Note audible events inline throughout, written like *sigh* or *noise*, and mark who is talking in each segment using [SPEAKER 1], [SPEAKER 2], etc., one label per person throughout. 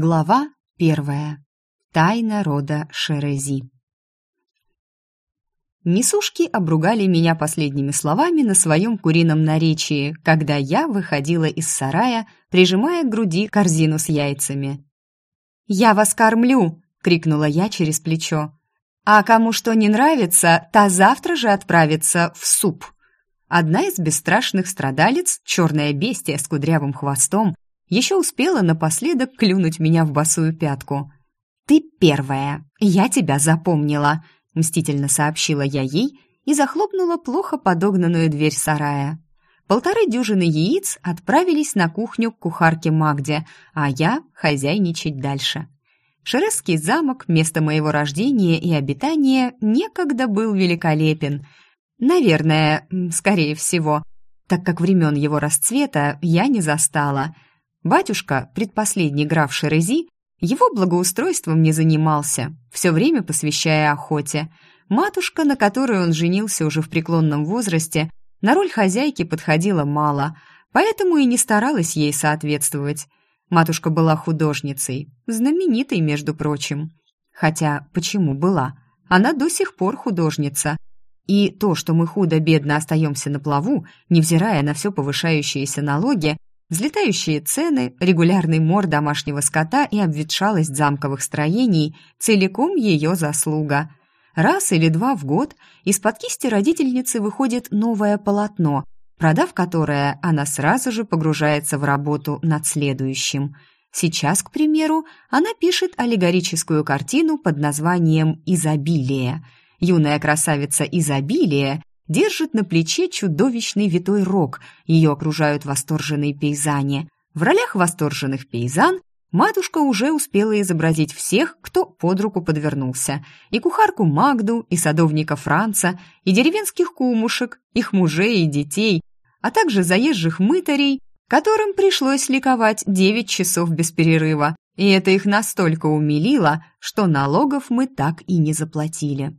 [SPEAKER 1] Глава первая. Тайна рода Шерези. Несушки обругали меня последними словами на своем курином наречии, когда я выходила из сарая, прижимая к груди корзину с яйцами. «Я вас кормлю!» — крикнула я через плечо. «А кому что не нравится, та завтра же отправится в суп!» Одна из бесстрашных страдалец, черное бестия с кудрявым хвостом, еще успела напоследок клюнуть меня в босую пятку. «Ты первая, я тебя запомнила», — мстительно сообщила я ей и захлопнула плохо подогнанную дверь сарая. Полторы дюжины яиц отправились на кухню к кухарке Магде, а я хозяйничать дальше. Шересский замок, место моего рождения и обитания, некогда был великолепен. Наверное, скорее всего, так как времен его расцвета я не застала — Батюшка, предпоследний граф Шерези, его благоустройством не занимался, все время посвящая охоте. Матушка, на которой он женился уже в преклонном возрасте, на роль хозяйки подходила мало, поэтому и не старалась ей соответствовать. Матушка была художницей, знаменитой, между прочим. Хотя, почему была? Она до сих пор художница. И то, что мы худо-бедно остаемся на плаву, невзирая на все повышающиеся налоги, Взлетающие цены, регулярный мор домашнего скота и обветшалость замковых строений – целиком ее заслуга. Раз или два в год из-под кисти родительницы выходит новое полотно, продав которое, она сразу же погружается в работу над следующим. Сейчас, к примеру, она пишет аллегорическую картину под названием «Изобилие». Юная красавица Изобилие держит на плече чудовищный витой рог, ее окружают восторженные пейзане. В ролях восторженных пейзан матушка уже успела изобразить всех, кто под руку подвернулся, и кухарку Магду, и садовника Франца, и деревенских кумушек, их мужей и детей, а также заезжих мытарей, которым пришлось ликовать девять часов без перерыва, и это их настолько умилило, что налогов мы так и не заплатили.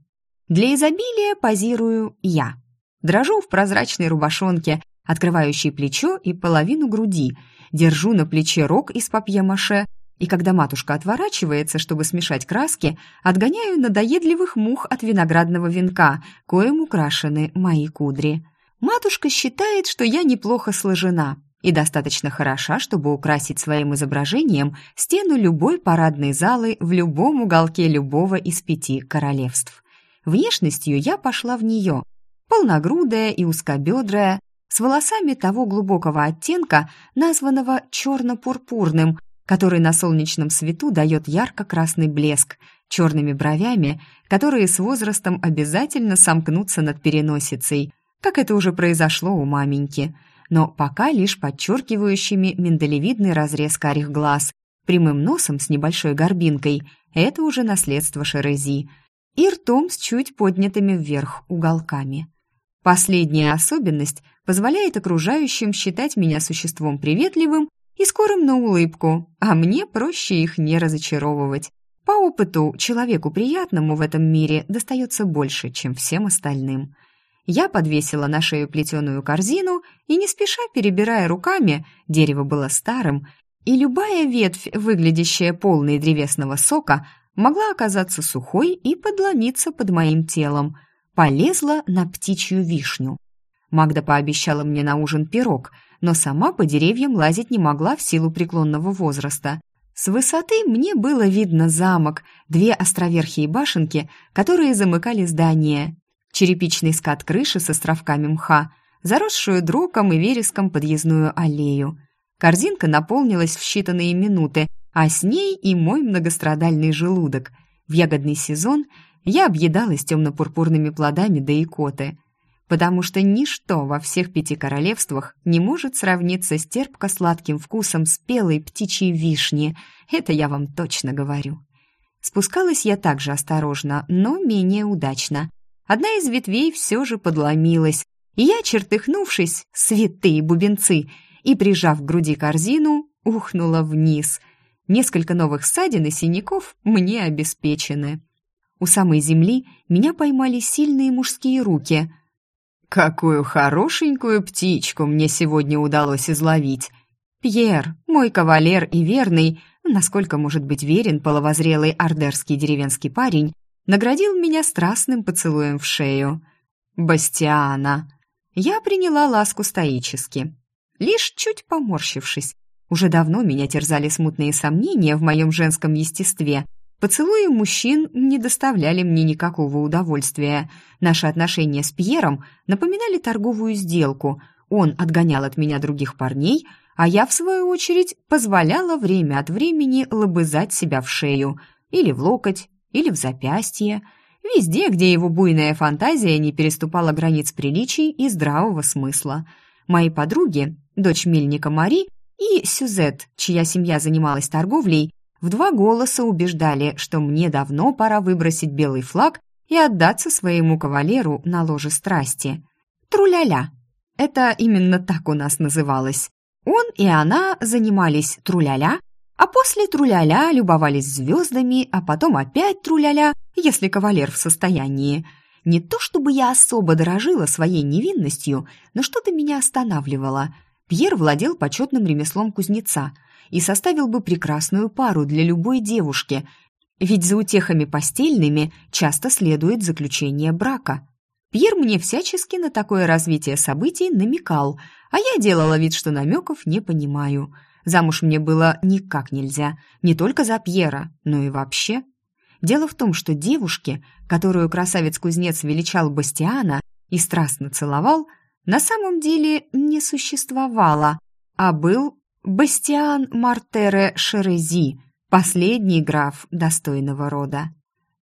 [SPEAKER 1] Для изобилия позирую я. Дрожу в прозрачной рубашонке, открывающей плечо и половину груди, держу на плече рог из папье-маше, и когда матушка отворачивается, чтобы смешать краски, отгоняю надоедливых мух от виноградного венка, коим украшены мои кудри. Матушка считает, что я неплохо сложена и достаточно хороша, чтобы украсить своим изображением стену любой парадной залы в любом уголке любого из пяти королевств. Внешностью я пошла в нее, полногрудая и узкобедрая, с волосами того глубокого оттенка, названного черно-пурпурным, который на солнечном свету дает ярко-красный блеск, черными бровями, которые с возрастом обязательно сомкнутся над переносицей, как это уже произошло у маменьки, но пока лишь подчеркивающими миндалевидный разрез карих глаз, прямым носом с небольшой горбинкой – это уже наследство Шерези, и ртом с чуть поднятыми вверх уголками. Последняя особенность позволяет окружающим считать меня существом приветливым и скорым на улыбку, а мне проще их не разочаровывать. По опыту, человеку приятному в этом мире достается больше, чем всем остальным. Я подвесила на шею плетеную корзину и, не спеша перебирая руками, дерево было старым, и любая ветвь, выглядящая полной древесного сока, могла оказаться сухой и подломиться под моим телом. Полезла на птичью вишню. Магда пообещала мне на ужин пирог, но сама по деревьям лазить не могла в силу преклонного возраста. С высоты мне было видно замок, две островерхие башенки, которые замыкали здание, черепичный скат крыши с островками мха, заросшую дроком и вереском подъездную аллею. Корзинка наполнилась в считанные минуты, а с ней и мой многострадальный желудок. В ягодный сезон я объедалась темно-пурпурными плодами да икоты, потому что ничто во всех пяти королевствах не может сравниться с терпко-сладким вкусом спелой птичьей вишни, это я вам точно говорю. Спускалась я также осторожно, но менее удачно. Одна из ветвей все же подломилась, и я, чертыхнувшись, святые бубенцы, и, прижав к груди корзину, ухнула вниз — Несколько новых ссадин и синяков мне обеспечены. У самой земли меня поймали сильные мужские руки. «Какую хорошенькую птичку мне сегодня удалось изловить!» Пьер, мой кавалер и верный, насколько может быть верен половозрелый ардерский деревенский парень, наградил меня страстным поцелуем в шею. «Бастиана!» Я приняла ласку стоически, лишь чуть поморщившись. Уже давно меня терзали смутные сомнения в моем женском естестве. Поцелуи мужчин не доставляли мне никакого удовольствия. Наши отношения с Пьером напоминали торговую сделку. Он отгонял от меня других парней, а я, в свою очередь, позволяла время от времени лобызать себя в шею, или в локоть, или в запястье, везде, где его буйная фантазия не переступала границ приличий и здравого смысла. Мои подруги, дочь мельника Мари и Сюзет, чья семья занималась торговлей, в два голоса убеждали, что мне давно пора выбросить белый флаг и отдаться своему кавалеру на ложе страсти. Труляля. Это именно так у нас называлось. Он и она занимались труляля, а после труляля любовались звездами, а потом опять труляля, если кавалер в состоянии. Не то чтобы я особо дорожила своей невинностью, но что-то меня останавливало. Пьер владел почетным ремеслом кузнеца и составил бы прекрасную пару для любой девушки, ведь за утехами постельными часто следует заключение брака. Пьер мне всячески на такое развитие событий намекал, а я делала вид, что намеков не понимаю. Замуж мне было никак нельзя, не только за Пьера, но и вообще. Дело в том, что девушке, которую красавец-кузнец величал Бастиана и страстно целовал, на самом деле не существовало, а был Бастиан Мартере Шерези, последний граф достойного рода.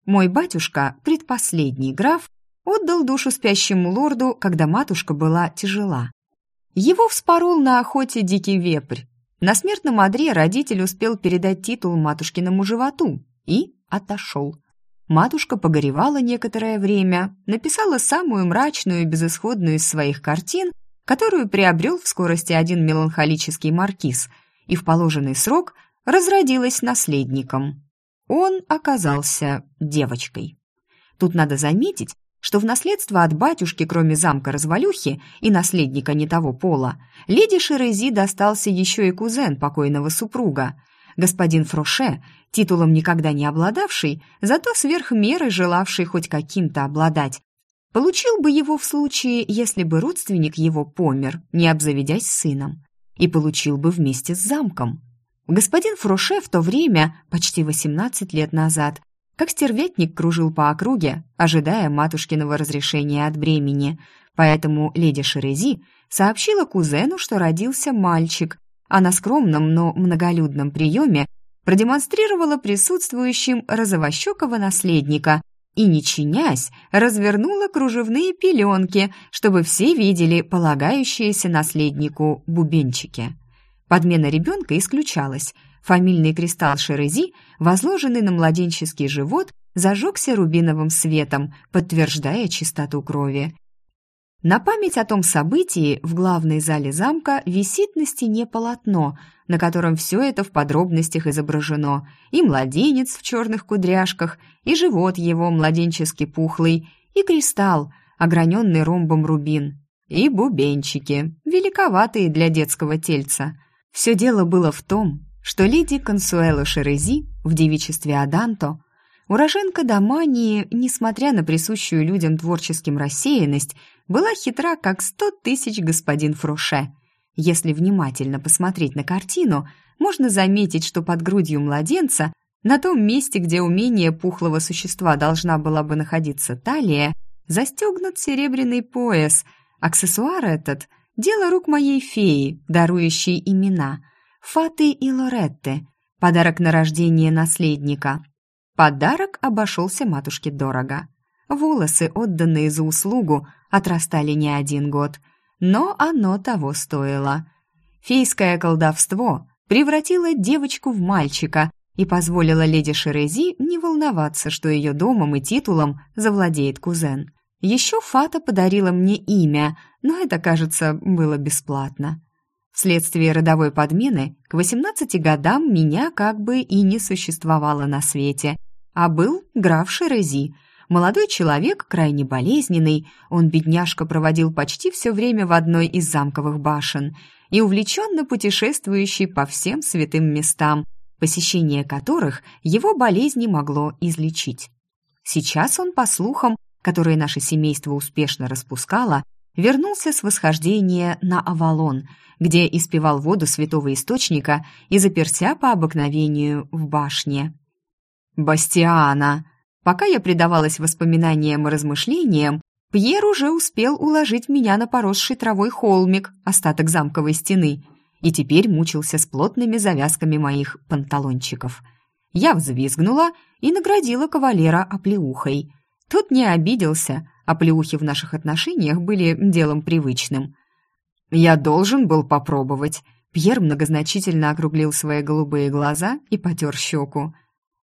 [SPEAKER 1] Мой батюшка, предпоследний граф, отдал душу спящему лорду, когда матушка была тяжела. Его вспорол на охоте дикий вепрь. На смертном одре родитель успел передать титул матушкиному животу и отошел. Матушка погоревала некоторое время, написала самую мрачную и безысходную из своих картин, которую приобрел в скорости один меланхолический маркиз, и в положенный срок разродилась наследником. Он оказался девочкой. Тут надо заметить, что в наследство от батюшки, кроме замка развалюхи и наследника не того пола, леди Шерези достался еще и кузен покойного супруга, господин Фроше, титулом никогда не обладавший, зато сверх меры желавший хоть каким-то обладать, получил бы его в случае, если бы родственник его помер, не обзаведясь сыном, и получил бы вместе с замком. Господин Фроше в то время, почти 18 лет назад, как стервятник кружил по округе, ожидая матушкиного разрешения от бремени. Поэтому леди Шерези сообщила кузену, что родился мальчик, а на скромном, но многолюдном приеме продемонстрировала присутствующим розовощекого наследника и, не чинясь, развернула кружевные пеленки, чтобы все видели полагающиеся наследнику бубенчики. Подмена ребенка исключалась – Фамильный кристалл Шерези, возложенный на младенческий живот, зажегся рубиновым светом, подтверждая чистоту крови. На память о том событии в главной зале замка висит на стене полотно, на котором все это в подробностях изображено. И младенец в черных кудряшках, и живот его младенчески пухлый, и кристалл, ограненный ромбом рубин, и бубенчики, великоватые для детского тельца. Все дело было в том, что леди Консуэла Шерези в девичестве Аданто, уроженка Домании, несмотря на присущую людям творческим рассеянность, была хитра, как сто тысяч господин Фроше. Если внимательно посмотреть на картину, можно заметить, что под грудью младенца, на том месте, где умение пухлого существа должна была бы находиться талия, застегнут серебряный пояс. Аксессуар этот – дело рук моей феи, дарующей имена – Фаты и Лоретте. Подарок на рождение наследника. Подарок обошелся матушке дорого. Волосы, отданные за услугу, отрастали не один год, но оно того стоило. Фейское колдовство превратило девочку в мальчика и позволило леди Шерези не волноваться, что ее домом и титулом завладеет кузен. Еще Фата подарила мне имя, но это, кажется, было бесплатно. Вследствие родовой подмены к 18 годам меня как бы и не существовало на свете, а был граф Шерези, молодой человек, крайне болезненный, он, бедняжка, проводил почти все время в одной из замковых башен и увлеченно путешествующий по всем святым местам, посещение которых его болезни могло излечить. Сейчас он, по слухам, которые наше семейство успешно распускало, вернулся с восхождения на Авалон, где испевал воду святого источника и заперся по обыкновению в башне. «Бастиана!» Пока я предавалась воспоминаниям и размышлениям, Пьер уже успел уложить меня на поросший травой холмик, остаток замковой стены, и теперь мучился с плотными завязками моих панталончиков. Я взвизгнула и наградила кавалера оплеухой. Тот не обиделся, а плеухи в наших отношениях были делом привычным. «Я должен был попробовать», Пьер многозначительно округлил свои голубые глаза и потер щеку.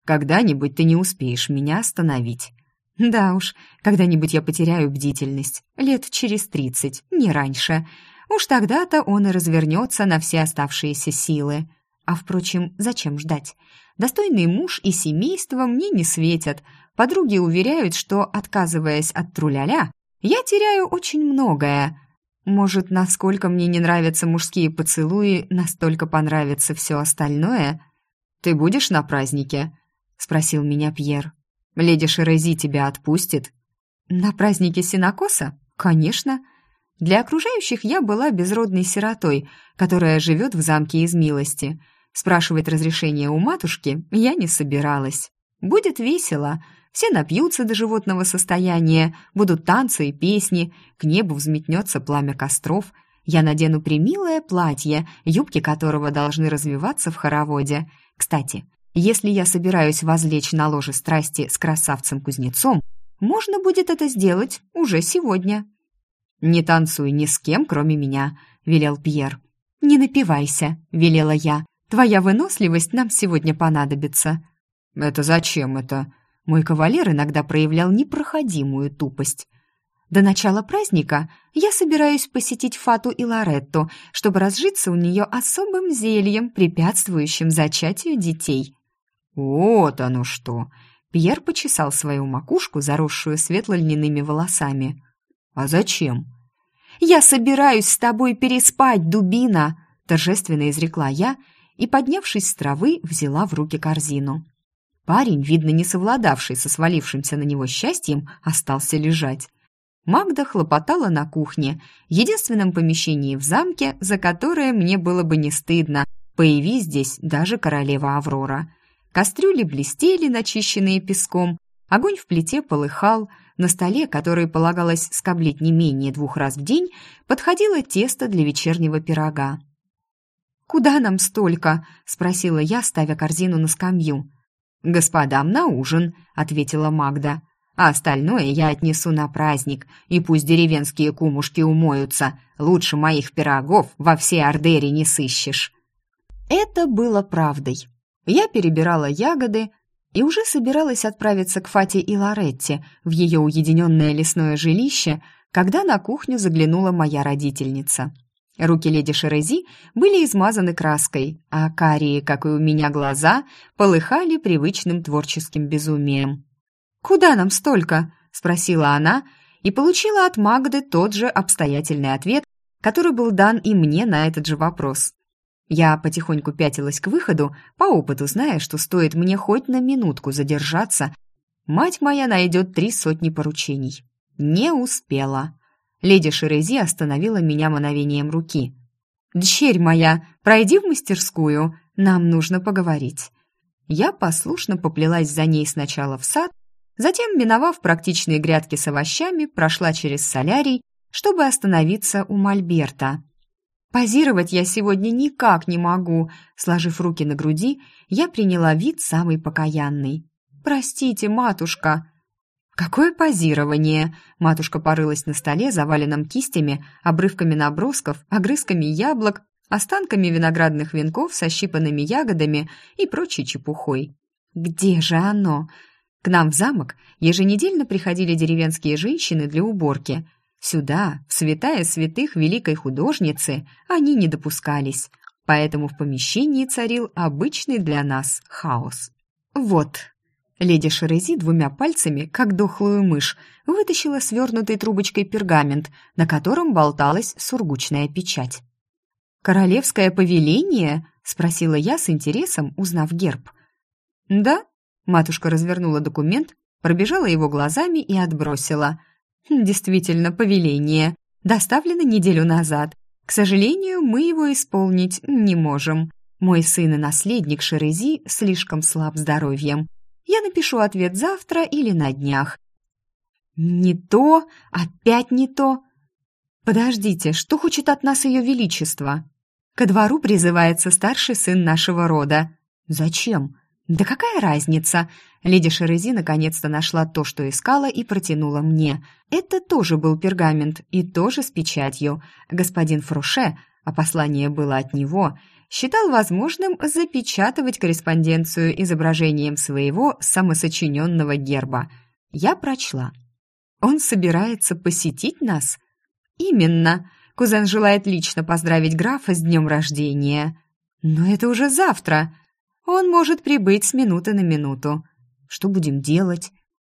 [SPEAKER 1] «Когда-нибудь ты не успеешь меня остановить». Да уж, когда-нибудь я потеряю бдительность. Лет через тридцать, не раньше. Уж тогда-то он и развернется на все оставшиеся силы. А, впрочем, зачем ждать? Достойный муж и семейство мне не светят. Подруги уверяют, что, отказываясь от труляля, я теряю очень многое. Может, насколько мне не нравятся мужские поцелуи, настолько понравится все остальное? «Ты будешь на празднике?» — спросил меня Пьер. Леди Шерези тебя отпустит?» «На празднике Синокоса? Конечно. Для окружающих я была безродной сиротой, которая живет в замке из милости. Спрашивать разрешение у матушки я не собиралась. Будет весело. Все напьются до животного состояния, будут танцы и песни, к небу взметнется пламя костров. Я надену примилое платье, юбки которого должны развиваться в хороводе. Кстати, если я собираюсь возлечь на ложе страсти с красавцем-кузнецом, можно будет это сделать уже сегодня. «Не танцуй ни с кем, кроме меня», — велел Пьер. «Не напивайся», — велела я. «Твоя выносливость нам сегодня понадобится». «Это зачем это?» Мой кавалер иногда проявлял непроходимую тупость. До начала праздника я собираюсь посетить Фату и Лоретту, чтобы разжиться у нее особым зельем, препятствующим зачатию детей. «Вот оно что!» Пьер почесал свою макушку, заросшую светло-льняными волосами. «А зачем?» «Я собираюсь с тобой переспать, дубина!» торжественно изрекла я и, поднявшись с травы, взяла в руки корзину. Парень, видно, не совладавший со свалившимся на него счастьем, остался лежать. Магда хлопотала на кухне, единственном помещении в замке, за которое мне было бы не стыдно, появись здесь даже королева Аврора – Кастрюли блестели, начищенные песком, огонь в плите полыхал, на столе, который полагалось скоблить не менее двух раз в день, подходило тесто для вечернего пирога. «Куда нам столько?» — спросила я, ставя корзину на скамью. «Господам на ужин», — ответила Магда. «А остальное я отнесу на праздник, и пусть деревенские кумушки умоются. Лучше моих пирогов во всей Ордере не сыщешь». Это было правдой. Я перебирала ягоды и уже собиралась отправиться к Фате и Лоретте в ее уединенное лесное жилище, когда на кухню заглянула моя родительница. Руки леди Шерези были измазаны краской, а карие, как и у меня глаза, полыхали привычным творческим безумием. «Куда нам столько?» – спросила она и получила от Магды тот же обстоятельный ответ, который был дан и мне на этот же вопрос. Я потихоньку пятилась к выходу, по опыту зная, что стоит мне хоть на минутку задержаться, мать моя найдет три сотни поручений. Не успела. Леди Шерези остановила меня мановением руки. «Дщерь моя, пройди в мастерскую, нам нужно поговорить». Я послушно поплелась за ней сначала в сад, затем, миновав практичные грядки с овощами, прошла через солярий, чтобы остановиться у Мольберта – Позировать я сегодня никак не могу. Сложив руки на груди, я приняла вид самый покаянный. Простите, матушка. Какое позирование? Матушка порылась на столе, заваленном кистями, обрывками набросков, огрызками яблок, останками виноградных венков со щипанными ягодами и прочей чепухой. Где же оно? К нам в замок еженедельно приходили деревенские женщины для уборки – Сюда, в святая святых великой художницы, они не допускались, поэтому в помещении царил обычный для нас хаос. Вот. Леди Шерези двумя пальцами, как дохлую мышь, вытащила свернутой трубочкой пергамент, на котором болталась сургучная печать. «Королевское повеление?» — спросила я с интересом, узнав герб. «Да?» — матушка развернула документ, пробежала его глазами и отбросила. «Действительно, повеление. Доставлено неделю назад. К сожалению, мы его исполнить не можем. Мой сын и наследник Шерези слишком слаб здоровьем. Я напишу ответ завтра или на днях. Не то, опять не то. Подождите, что хочет от нас ее величество? Ко двору призывается старший сын нашего рода. Зачем? Да какая разница? Леди Шерези наконец-то нашла то, что искала, и протянула мне. Это тоже был пергамент, и тоже с печатью. Господин Фруше, а послание было от него, считал возможным запечатывать корреспонденцию изображением своего самосочиненного герба. Я прочла. Он собирается посетить нас? Именно. Кузен желает лично поздравить графа с днем рождения. Но это уже завтра. Он может прибыть с минуты на минуту. Что будем делать?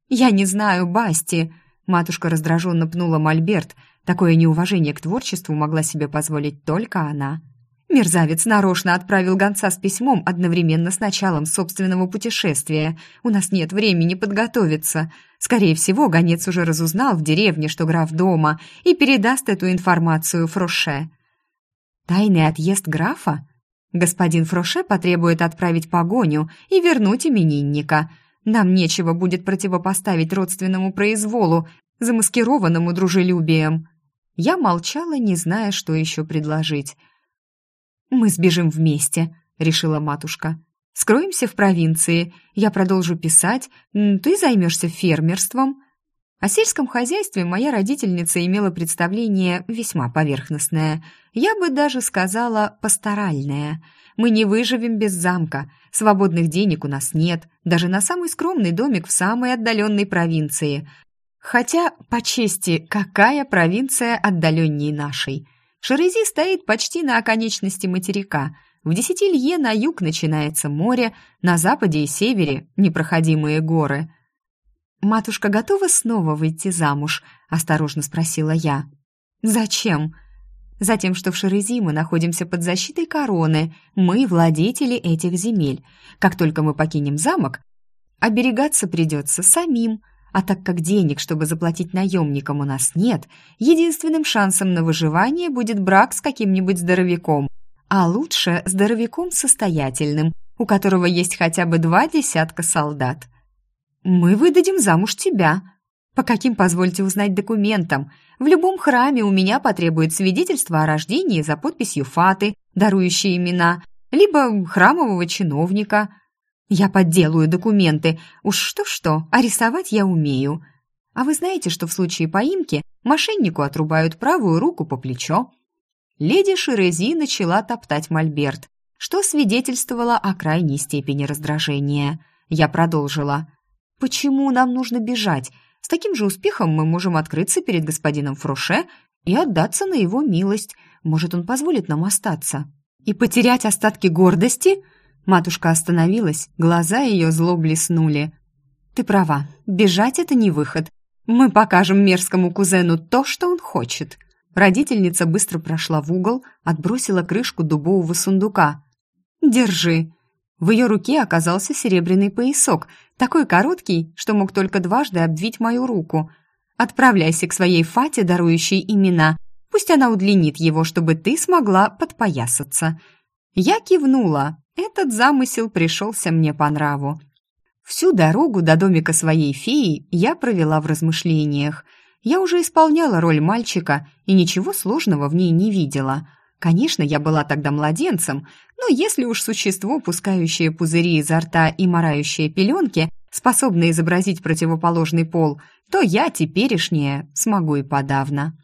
[SPEAKER 1] Я не знаю, Басти. Матушка раздраженно пнула мольберт. Такое неуважение к творчеству могла себе позволить только она. Мерзавец нарочно отправил гонца с письмом одновременно с началом собственного путешествия. У нас нет времени подготовиться. Скорее всего, гонец уже разузнал в деревне, что граф дома, и передаст эту информацию Фроше. Тайный отъезд графа? Господин Фроше потребует отправить погоню и вернуть именинника. Нам нечего будет противопоставить родственному произволу, замаскированному дружелюбием. Я молчала, не зная, что еще предложить. «Мы сбежим вместе», — решила матушка. «Скроемся в провинции, я продолжу писать, ты займешься фермерством». О сельском хозяйстве моя родительница имела представление весьма поверхностное. Я бы даже сказала пасторальное. Мы не выживем без замка, свободных денег у нас нет, даже на самый скромный домик в самой отдаленной провинции. Хотя, по чести, какая провинция отдаленней нашей – Шерези стоит почти на оконечности материка. В десяти лье на юг начинается море, на западе и севере непроходимые горы. «Матушка готова снова выйти замуж?» – осторожно спросила я. «Зачем?» Затем, что в Шерези мы находимся под защитой короны, мы владетели этих земель. Как только мы покинем замок, оберегаться придется самим, а так как денег, чтобы заплатить наемникам, у нас нет, единственным шансом на выживание будет брак с каким-нибудь здоровяком. А лучше здоровяком состоятельным, у которого есть хотя бы два десятка солдат. «Мы выдадим замуж тебя», по каким, позвольте узнать, документам? В любом храме у меня потребует свидетельство о рождении за подписью фаты, дарующей имена, либо храмового чиновника. Я подделаю документы. Уж что-что, а рисовать я умею. А вы знаете, что в случае поимки мошеннику отрубают правую руку по плечо? Леди Ширези начала топтать мольберт, что свидетельствовало о крайней степени раздражения. Я продолжила. «Почему нам нужно бежать? С таким же успехом мы можем открыться перед господином Фроше и отдаться на его милость. Может, он позволит нам остаться. И потерять остатки гордости?» Матушка остановилась, глаза ее зло блеснули. «Ты права, бежать — это не выход. Мы покажем мерзкому кузену то, что он хочет». Родительница быстро прошла в угол, отбросила крышку дубового сундука. «Держи». В ее руке оказался серебряный поясок, такой короткий, что мог только дважды обвить мою руку. «Отправляйся к своей Фате, дарующей имена. Пусть она удлинит его, чтобы ты смогла подпоясаться». Я кивнула, этот замысел пришелся мне по нраву. Всю дорогу до домика своей феи я провела в размышлениях. Я уже исполняла роль мальчика и ничего сложного в ней не видела. Конечно, я была тогда младенцем, но если уж существо, пускающее пузыри изо рта и морающее пеленки, способно изобразить противоположный пол, то я, теперешняя, смогу и подавно.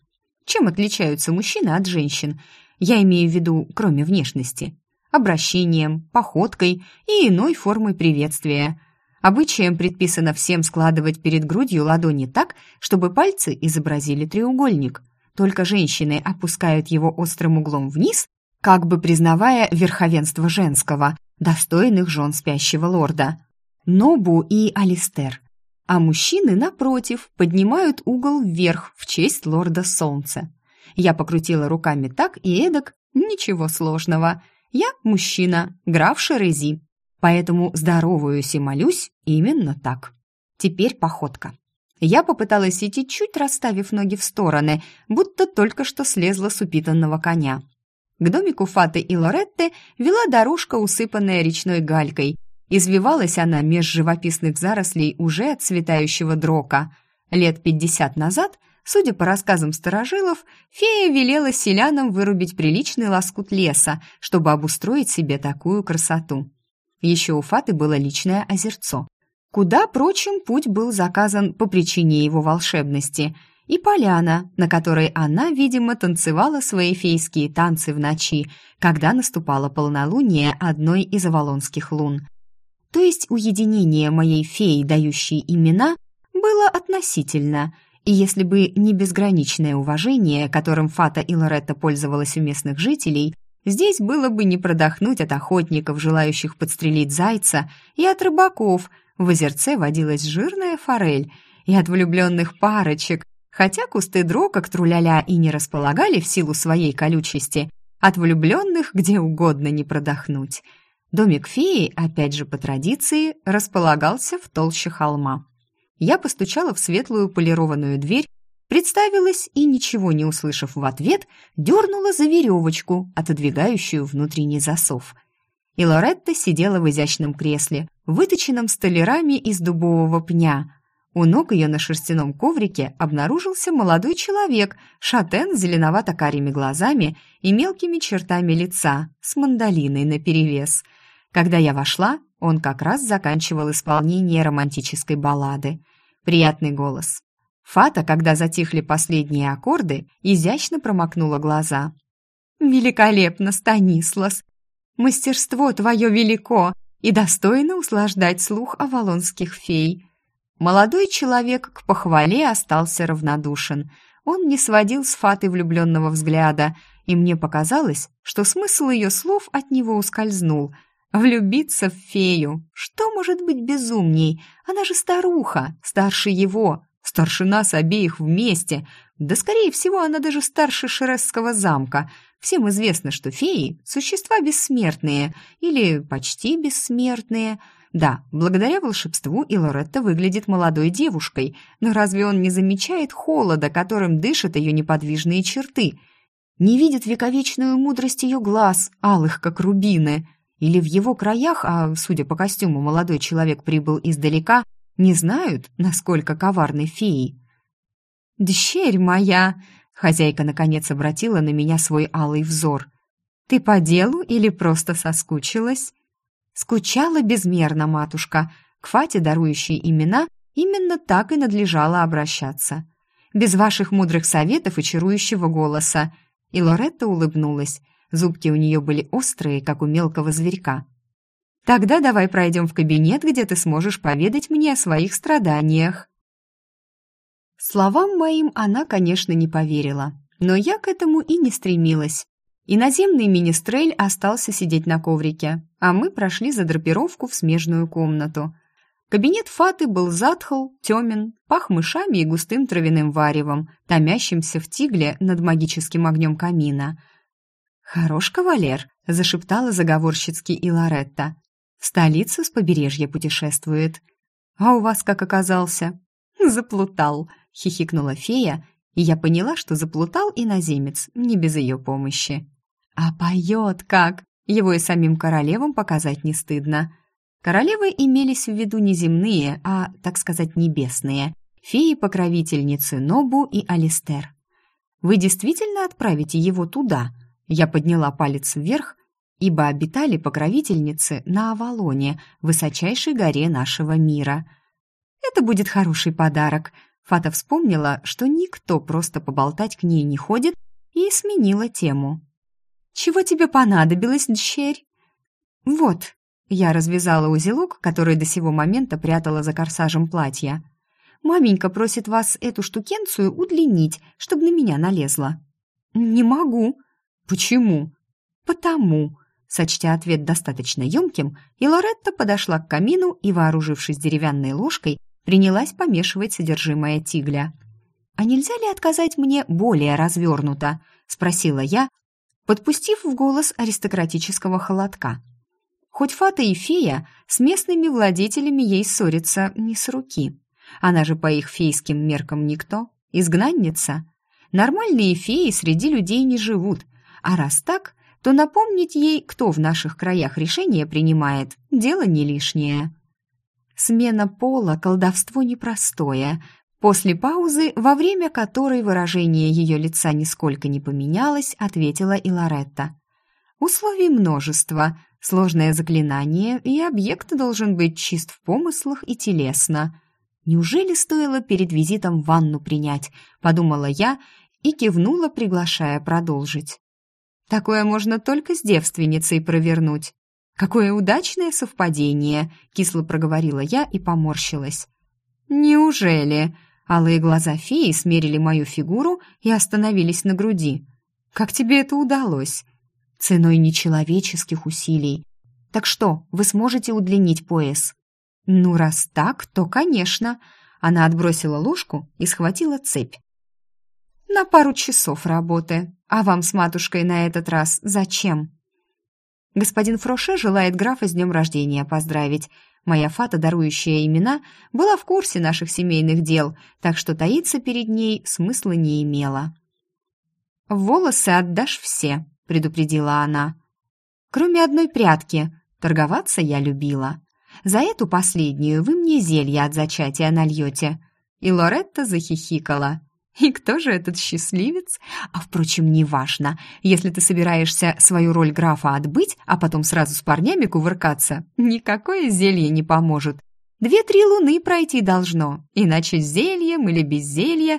[SPEAKER 1] Чем отличаются мужчины от женщин? Я имею в виду, кроме внешности обращением, походкой и иной формой приветствия. Обычаем предписано всем складывать перед грудью ладони так, чтобы пальцы изобразили треугольник. Только женщины опускают его острым углом вниз, как бы признавая верховенство женского, достойных жен спящего лорда. Нобу и Алистер. А мужчины, напротив, поднимают угол вверх в честь лорда солнца. Я покрутила руками так и эдак, Ничего сложного. Я мужчина, граф Шерези, поэтому здороваюсь и молюсь именно так. Теперь походка. Я попыталась идти, чуть расставив ноги в стороны, будто только что слезла с упитанного коня. К домику Фаты и Лоретты вела дорожка, усыпанная речной галькой. Извивалась она меж живописных зарослей уже отцветающего дрока. Лет пятьдесят назад, судя по рассказам старожилов, фея велела селянам вырубить приличный лоскут леса, чтобы обустроить себе такую красоту. Еще у Фаты было личное озерцо куда, прочим, путь был заказан по причине его волшебности, и поляна, на которой она, видимо, танцевала свои фейские танцы в ночи, когда наступало полнолуние одной из авалонских лун. То есть уединение моей феи, дающей имена, было относительно, и если бы не безграничное уважение, которым Фата и Лоретта пользовалась у местных жителей, здесь было бы не продохнуть от охотников, желающих подстрелить зайца, и от рыбаков – в озерце водилась жирная форель, и от влюбленных парочек, хотя кусты дрокок труляля и не располагали в силу своей колючести, от влюбленных где угодно не продохнуть. Домик феи, опять же по традиции, располагался в толще холма. Я постучала в светлую полированную дверь, представилась и, ничего не услышав в ответ, дернула за веревочку, отодвигающую внутренний засов – и Лоретта сидела в изящном кресле, выточенном столярами из дубового пня. У ног ее на шерстяном коврике обнаружился молодой человек, шатен с зеленовато-карими глазами и мелкими чертами лица, с мандолиной наперевес. Когда я вошла, он как раз заканчивал исполнение романтической баллады. Приятный голос. Фата, когда затихли последние аккорды, изящно промокнула глаза. «Великолепно, Станислас! Мастерство твое велико и достойно услаждать слух авалонских фей». Молодой человек к похвале остался равнодушен. Он не сводил с Фаты влюбленного взгляда, и мне показалось, что смысл ее слов от него ускользнул. Влюбиться в фею. Что может быть безумней? Она же старуха, старше его, старшина с обеих вместе. Да, скорее всего, она даже старше Шересского замка — Всем известно, что феи – существа бессмертные или почти бессмертные. Да, благодаря волшебству и Лоретта выглядит молодой девушкой, но разве он не замечает холода, которым дышат ее неподвижные черты? Не видит вековечную мудрость ее глаз, алых как рубины? Или в его краях, а, судя по костюму, молодой человек прибыл издалека, не знают, насколько коварны феи? «Дщерь моя!» Хозяйка, наконец, обратила на меня свой алый взор. «Ты по делу или просто соскучилась?» «Скучала безмерно, матушка. К Фате, дарующей имена, именно так и надлежало обращаться. Без ваших мудрых советов и чарующего голоса». И Лоретта улыбнулась. Зубки у нее были острые, как у мелкого зверька. «Тогда давай пройдем в кабинет, где ты сможешь поведать мне о своих страданиях». Словам моим она, конечно, не поверила, но я к этому и не стремилась. Иноземный министрель остался сидеть на коврике, а мы прошли за драпировку в смежную комнату. Кабинет Фаты был затхл, темен, пах мышами и густым травяным варевом, томящимся в тигле над магическим огнем камина. «Хорош кавалер», — зашептала заговорщицки и Лоретта. «В столицу с побережья путешествует». «А у вас как оказался?» «Заплутал», — хихикнула фея, и я поняла, что заплутал иноземец, не без ее помощи. «А поет как!» Его и самим королевам показать не стыдно. Королевы имелись в виду не земные, а, так сказать, небесные. Феи-покровительницы Нобу и Алистер. «Вы действительно отправите его туда?» Я подняла палец вверх, ибо обитали покровительницы на Авалоне, высочайшей горе нашего мира. «Это будет хороший подарок», Фата вспомнила, что никто просто поболтать к ней не ходит, и сменила тему. «Чего тебе понадобилось, дщерь?» «Вот», — я развязала узелок, который до сего момента прятала за корсажем платья. «Маменька просит вас эту штукенцию удлинить, чтобы на меня налезла». «Не могу». «Почему?» «Потому», Сочтя ответ достаточно емким, и Лоретта подошла к камину и, вооружившись деревянной ложкой, принялась помешивать содержимое тигля. «А нельзя ли отказать мне более развернуто?» — спросила я. Подпустив в голос аристократического холодка. Хоть Фата и фея, с местными владетелями ей ссориться не с руки. Она же по их фейским меркам никто, изгнанница. Нормальные феи среди людей не живут, а раз так, то напомнить ей, кто в наших краях решение принимает, дело не лишнее. Смена пола – колдовство непростое. После паузы, во время которой выражение ее лица нисколько не поменялось, ответила Иларетта. «Условий множество. Сложное заклинание, и объект должен быть чист в помыслах и телесно. Неужели стоило перед визитом ванну принять?» – подумала я и кивнула, приглашая продолжить. «Такое можно только с девственницей провернуть. «Какое удачное совпадение!» — кисло проговорила я и поморщилась. «Неужели?» — алые глаза феи смерили мою фигуру и остановились на груди. «Как тебе это удалось?» «Ценой нечеловеческих усилий. Так что, вы сможете удлинить пояс?» «Ну, раз так, то, конечно». Она отбросила ложку и схватила цепь. «На пару часов работы. А вам с матушкой на этот раз зачем?» Господин Фроше желает графа с днем рождения поздравить. Моя фата, дарующая имена, была в курсе наших семейных дел, так что таиться перед ней смысла не имела. «Волосы отдашь все», — предупредила она. «Кроме одной прядки. Торговаться я любила. За эту последнюю вы мне зелье от зачатия нальете». И Лоретта захихикала. *laughs* И кто же этот счастливец? А, впрочем, неважно. Если ты собираешься свою роль графа отбыть, а потом сразу с парнями кувыркаться, никакое зелье не поможет. Две-три луны пройти должно, иначе зельем или без зелья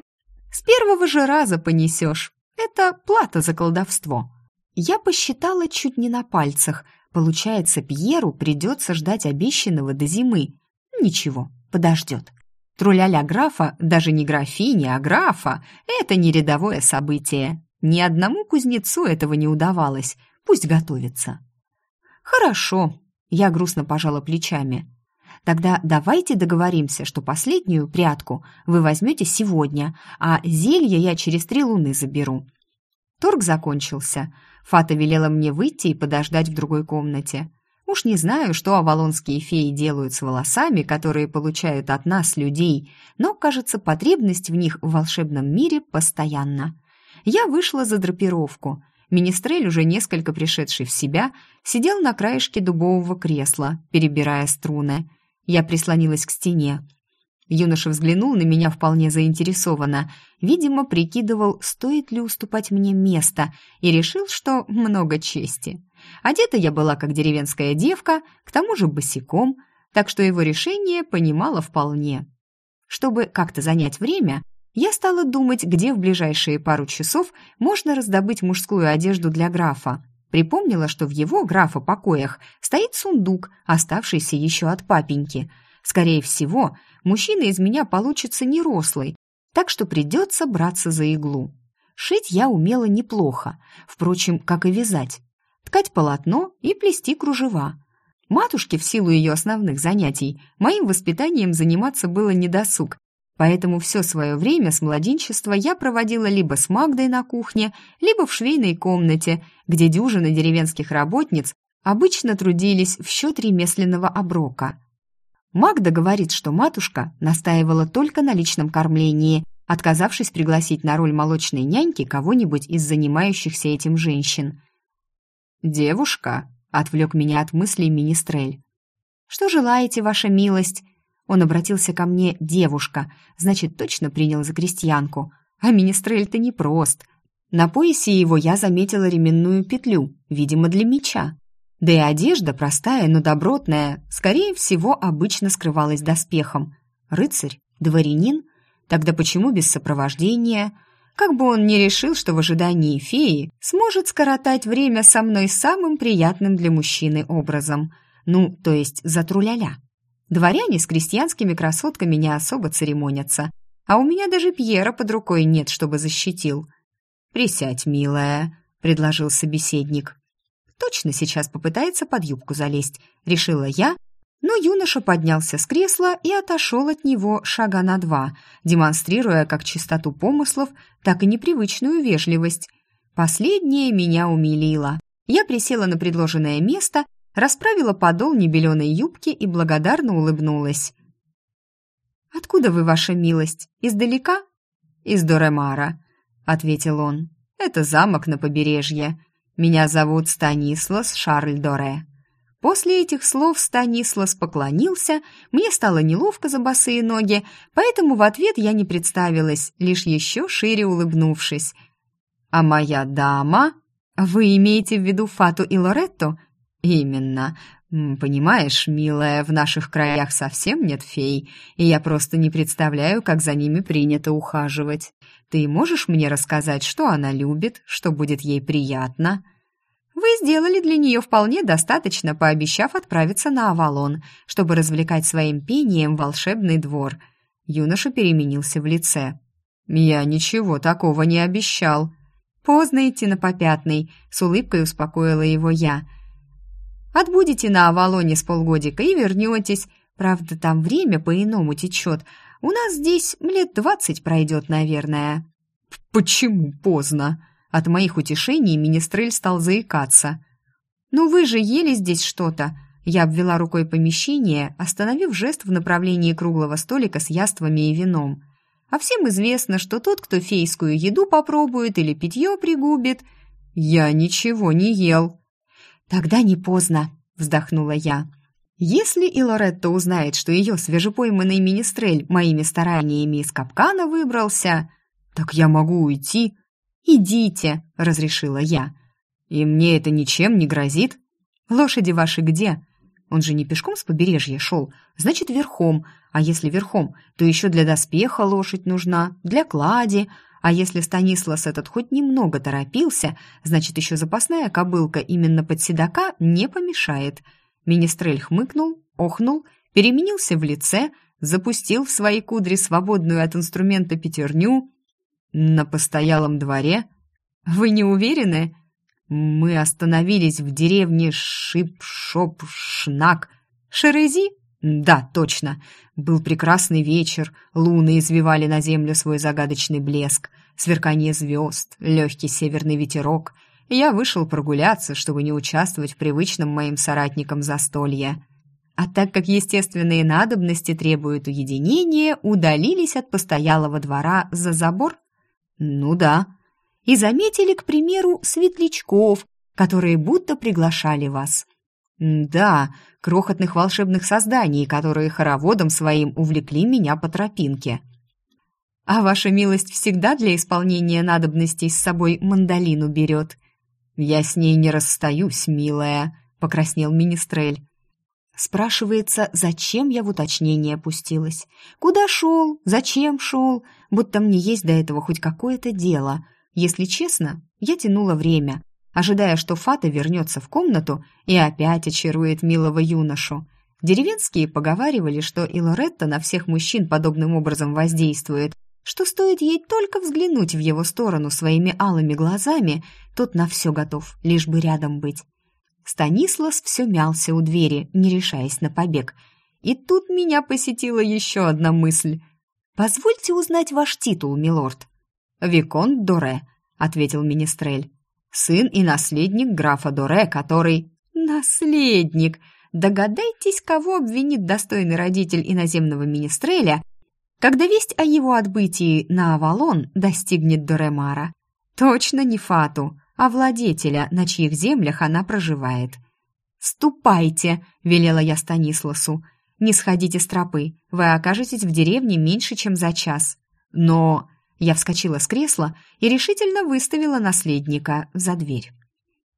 [SPEAKER 1] с первого же раза понесешь. Это плата за колдовство. Я посчитала чуть не на пальцах. Получается, Пьеру придется ждать обещанного до зимы. Ничего, подождет. Труляля графа, даже не графиня, а графа – это не рядовое событие. Ни одному кузнецу этого не удавалось. Пусть готовится. «Хорошо», – я грустно пожала плечами. «Тогда давайте договоримся, что последнюю прядку вы возьмете сегодня, а зелье я через три луны заберу». Торг закончился. Фата велела мне выйти и подождать в другой комнате. Уж не знаю, что авалонские феи делают с волосами, которые получают от нас, людей, но, кажется, потребность в них в волшебном мире постоянна. Я вышла за драпировку. Министрель, уже несколько пришедший в себя, сидел на краешке дубового кресла, перебирая струны. Я прислонилась к стене. Юноша взглянул на меня вполне заинтересованно. Видимо, прикидывал, стоит ли уступать мне место, и решил, что много чести. Одета я была как деревенская девка, к тому же босиком, так что его решение понимала вполне. Чтобы как-то занять время, я стала думать, где в ближайшие пару часов можно раздобыть мужскую одежду для графа. Припомнила, что в его графа покоях стоит сундук, оставшийся еще от папеньки. Скорее всего, мужчина из меня получится нерослый, так что придется браться за иглу. Шить я умела неплохо, впрочем, как и вязать ткать полотно и плести кружева. Матушке в силу ее основных занятий моим воспитанием заниматься было недосуг, поэтому все свое время с младенчества я проводила либо с Магдой на кухне, либо в швейной комнате, где дюжины деревенских работниц обычно трудились в счет ремесленного оброка. Магда говорит, что матушка настаивала только на личном кормлении, отказавшись пригласить на роль молочной няньки кого-нибудь из занимающихся этим женщин. «Девушка», — отвлек меня от мыслей министрель. «Что желаете, ваша милость?» Он обратился ко мне «девушка», значит, точно принял за крестьянку. А министрель-то непрост. На поясе его я заметила ременную петлю, видимо, для меча. Да и одежда простая, но добротная, скорее всего, обычно скрывалась доспехом. Рыцарь? Дворянин? Тогда почему без сопровождения? Как бы он ни решил, что в ожидании феи сможет скоротать время со мной самым приятным для мужчины образом. Ну, то есть за труляля. Дворяне с крестьянскими красотками не особо церемонятся, а у меня даже Пьера под рукой нет, чтобы защитил. «Присядь, милая», — предложил собеседник. «Точно сейчас попытается под юбку залезть», — решила я но юноша поднялся с кресла и отошел от него шага на два, демонстрируя как чистоту помыслов, так и непривычную вежливость. Последнее меня умилило. Я присела на предложенное место, расправила подол небеленой юбки и благодарно улыбнулась. «Откуда вы, ваша милость? Издалека?» «Из Доремара», — ответил он. «Это замок на побережье. Меня зовут Станислас Шарль Доре». После этих слов Станислас поклонился, мне стало неловко за босые ноги, поэтому в ответ я не представилась, лишь еще шире улыбнувшись. «А моя дама? Вы имеете в виду Фату и Лоретту?» «Именно. Понимаешь, милая, в наших краях совсем нет фей, и я просто не представляю, как за ними принято ухаживать. Ты можешь мне рассказать, что она любит, что будет ей приятно?» Вы сделали для нее вполне достаточно, пообещав отправиться на Авалон, чтобы развлекать своим пением волшебный двор. Юноша переменился в лице. «Я ничего такого не обещал». «Поздно идти на попятный», — с улыбкой успокоила его я. «Отбудете на Авалоне с полгодика и вернетесь. Правда, там время по-иному течет. У нас здесь лет двадцать пройдет, наверное». «Почему поздно?» От моих утешений Министрель стал заикаться. «Ну вы же ели здесь что-то!» Я обвела рукой помещение, остановив жест в направлении круглого столика с яствами и вином. А всем известно, что тот, кто фейскую еду попробует или питье пригубит... «Я ничего не ел». «Тогда не поздно», — вздохнула я. «Если и Лоретта узнает, что ее свежепойманный министрель моими стараниями из капкана выбрался, так я могу уйти», «Идите», — разрешила я. «И мне это ничем не грозит?» «Лошади ваши где?» Он же не пешком с побережья шел, значит, верхом. А если верхом, то еще для доспеха лошадь нужна, для клади. А если Станислас этот хоть немного торопился, значит, еще запасная кобылка именно под седока не помешает. Министрель хмыкнул, охнул, переменился в лице, запустил в свои кудри свободную от инструмента пятерню «На постоялом дворе? Вы не уверены?» «Мы остановились в деревне Шип-Шоп-Шнак. Шерези?» «Да, точно. Был прекрасный вечер, луны извивали на землю свой загадочный блеск, сверкание звезд, легкий северный ветерок. Я вышел прогуляться, чтобы не участвовать в привычном моим соратникам застолье. А так как естественные надобности требуют уединения, удалились от постоялого двора за забор ну да. И заметили, к примеру, светлячков, которые будто приглашали вас. Да, крохотных волшебных созданий, которые хороводом своим увлекли меня по тропинке. А ваша милость всегда для исполнения надобностей с собой мандолину берет. Я с ней не расстаюсь, милая, покраснел министрель. Спрашивается, зачем я в уточнение опустилась? Куда шел? Зачем шел? Будто мне есть до этого хоть какое-то дело. Если честно, я тянула время, ожидая, что Фата вернется в комнату и опять очарует милого юношу. Деревенские поговаривали, что и Лоретта на всех мужчин подобным образом воздействует, что стоит ей только взглянуть в его сторону своими алыми глазами, тот на все готов, лишь бы рядом быть. Станислас все мялся у двери, не решаясь на побег. И тут меня посетила еще одна мысль. «Позвольте узнать ваш титул, милорд». «Виконт Доре», — ответил Министрель. «Сын и наследник графа Доре, который...» «Наследник! Догадайтесь, кого обвинит достойный родитель иноземного Министреля, когда весть о его отбытии на Авалон достигнет Доремара. Точно не Фату а владетеля, на чьих землях она проживает. «Ступайте!» — велела я Станисласу. «Не сходите с тропы, вы окажетесь в деревне меньше, чем за час». «Но...» Я вскочила с кресла и решительно выставила наследника за дверь.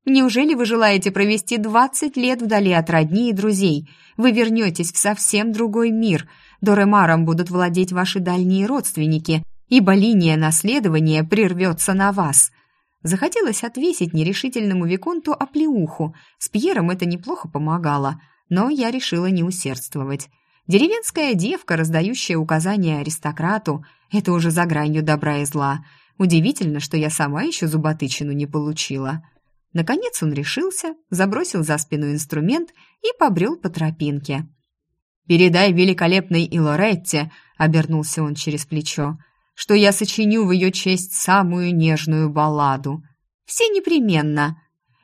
[SPEAKER 1] «Неужели вы желаете провести двадцать лет вдали от родни и друзей? Вы вернетесь в совсем другой мир. Доремаром будут владеть ваши дальние родственники, ибо линия наследования прервется на вас. Захотелось отвесить нерешительному Виконту оплеуху. С Пьером это неплохо помогало, но я решила не усердствовать. Деревенская девка, раздающая указания аристократу, это уже за гранью добра и зла. Удивительно, что я сама еще зуботычину не получила. Наконец он решился, забросил за спину инструмент и побрел по тропинке. «Передай великолепной Илоретте», — обернулся он через плечо, — что я сочиню в ее честь самую нежную балладу. все непременно.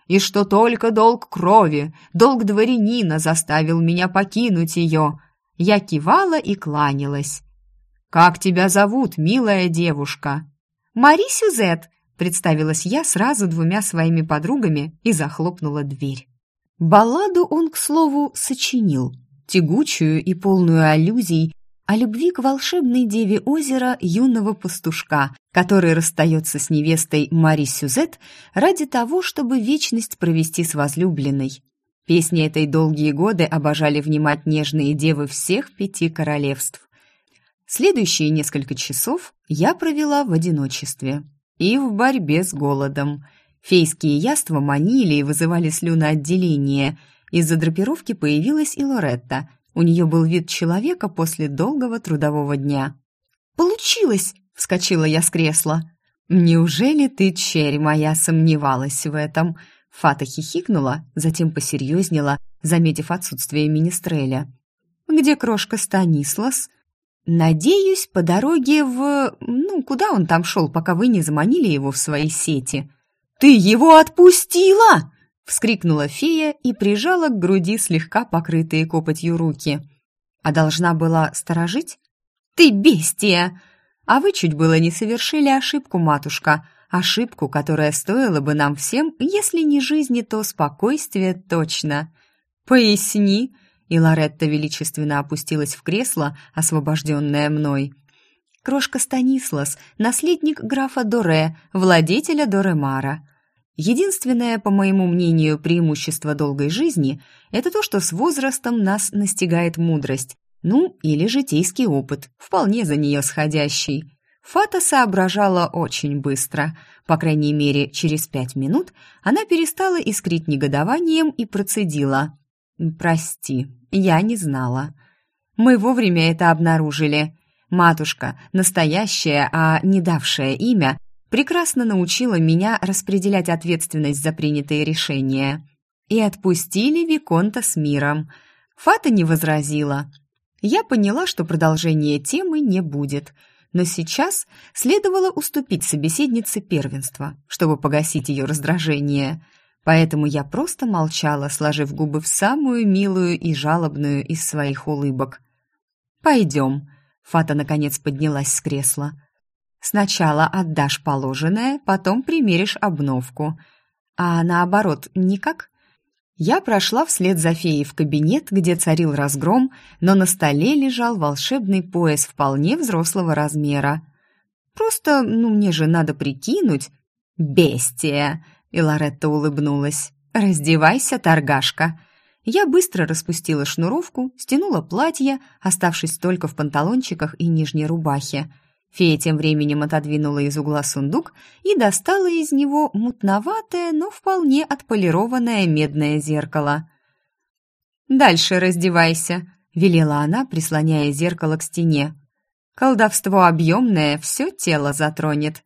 [SPEAKER 1] И что только долг крови, долг дворянина заставил меня покинуть ее. Я кивала и кланялась. «Как тебя зовут, милая девушка?» «Мари Сюзет», — представилась я сразу двумя своими подругами и захлопнула дверь. Балладу он, к слову, сочинил, тягучую и полную аллюзий о любви к волшебной деве озера юного пастушка, который расстается с невестой Мари Сюзет ради того, чтобы вечность провести с возлюбленной. Песни этой долгие годы обожали внимать нежные девы всех пяти королевств. Следующие несколько часов я провела в одиночестве и в борьбе с голодом. Фейские яства манили и вызывали слюноотделение. Из-за драпировки появилась и Лоретта. У нее был вид человека после долгого трудового дня. «Получилось!» — вскочила я с кресла. «Неужели ты, черь моя, сомневалась в этом?» Фата хихикнула, затем посерьезнела, заметив отсутствие министреля. «Где крошка Станислас?» «Надеюсь, по дороге в... Ну, куда он там шел, пока вы не заманили его в свои сети?» «Ты его отпустила!» — вскрикнула фея и прижала к груди слегка покрытые копотью руки. «А должна была сторожить?» «Ты бестия!» «А вы чуть было не совершили ошибку, матушка. Ошибку, которая стоила бы нам всем, если не жизни, то спокойствия точно». «Поясни!» и Лоретта величественно опустилась в кресло, освобожденное мной. Крошка Станислас, наследник графа Доре, владетеля Доремара. Единственное, по моему мнению, преимущество долгой жизни – это то, что с возрастом нас настигает мудрость, ну, или житейский опыт, вполне за нее сходящий. Фата соображала очень быстро. По крайней мере, через пять минут она перестала искрить негодованием и процедила. «Прости, я не знала. Мы вовремя это обнаружили. Матушка, настоящая, а не давшая имя, прекрасно научила меня распределять ответственность за принятые решения. И отпустили Виконта с миром. Фата не возразила. Я поняла, что продолжения темы не будет, но сейчас следовало уступить собеседнице первенства, чтобы погасить ее раздражение – Поэтому я просто молчала, сложив губы в самую милую и жалобную из своих улыбок. «Пойдем», — Фата наконец поднялась с кресла. «Сначала отдашь положенное, потом примеришь обновку. А наоборот, никак?» Я прошла вслед за феей в кабинет, где царил разгром, но на столе лежал волшебный пояс вполне взрослого размера. «Просто, ну, мне же надо прикинуть...» «Бестия!» И Лоретта улыбнулась. «Раздевайся, торгашка!» Я быстро распустила шнуровку, стянула платье, оставшись только в панталончиках и нижней рубахе. Фея тем временем отодвинула из угла сундук и достала из него мутноватое, но вполне отполированное медное зеркало. «Дальше раздевайся», — велела она, прислоняя зеркало к стене. «Колдовство объемное все тело затронет».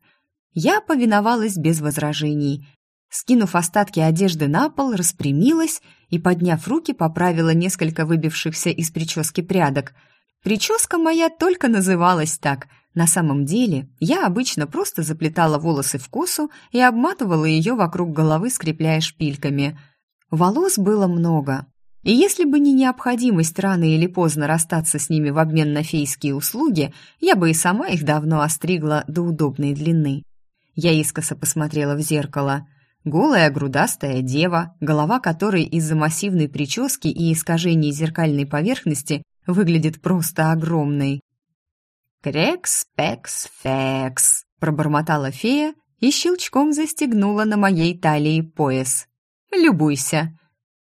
[SPEAKER 1] Я повиновалась без возражений Скинув остатки одежды на пол, распрямилась и, подняв руки, поправила несколько выбившихся из прически прядок. Прическа моя только называлась так. На самом деле, я обычно просто заплетала волосы в косу и обматывала ее вокруг головы, скрепляя шпильками. Волос было много, и если бы не необходимость рано или поздно расстаться с ними в обмен на фейские услуги, я бы и сама их давно остригла до удобной длины. Я искоса посмотрела в зеркало – Голая грудастая дева, голова которой из-за массивной прически и искажений зеркальной поверхности выглядит просто огромной. «Крекс, пекс, фекс», — пробормотала фея и щелчком застегнула на моей талии пояс. «Любуйся».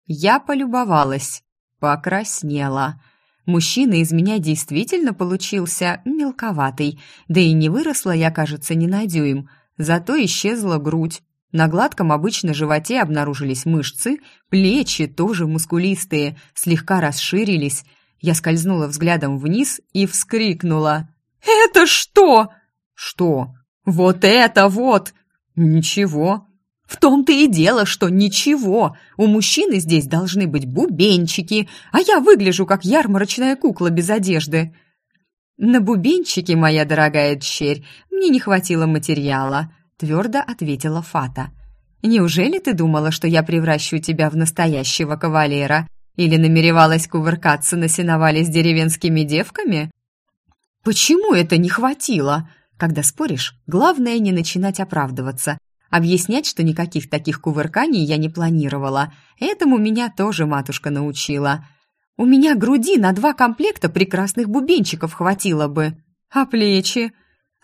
[SPEAKER 1] Я полюбовалась, покраснела. Мужчина из меня действительно получился мелковатый, да и не выросла я, кажется, ни на дюйм, зато исчезла грудь, на гладком обычно животе обнаружились мышцы, плечи, тоже мускулистые, слегка расширились. Я скользнула взглядом вниз и вскрикнула. «Это что?» «Что?» «Вот это вот!» «Ничего». «В том-то и дело, что ничего. У мужчины здесь должны быть бубенчики, а я выгляжу как ярмарочная кукла без одежды». «На бубенчики, моя дорогая черь, мне не хватило материала», твердо ответила Фата. Неужели ты думала, что я превращу тебя в настоящего кавалера? Или намеревалась кувыркаться на сеновале с деревенскими девками? Почему это не хватило? Когда споришь, главное не начинать оправдываться. Объяснять, что никаких таких кувырканий я не планировала. Этому меня тоже матушка научила. У меня груди на два комплекта прекрасных бубенчиков хватило бы. А плечи?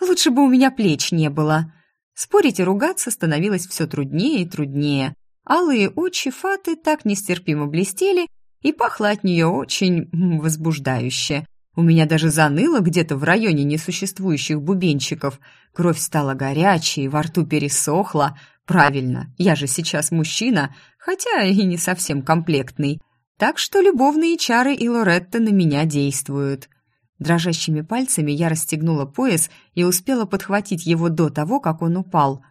[SPEAKER 1] Лучше бы у меня плеч не было. Спорить и ругаться становилось все труднее и труднее. Алые очи Фаты так нестерпимо блестели, и пахло от нее очень возбуждающе. У меня даже заныло где-то в районе несуществующих бубенчиков. Кровь стала горячей, во рту пересохла. Правильно, я же сейчас мужчина, хотя и не совсем комплектный. Так что любовные чары и Лоретта на меня действуют. Дрожащими пальцами я расстегнула пояс и успела подхватить его до того, как он упал.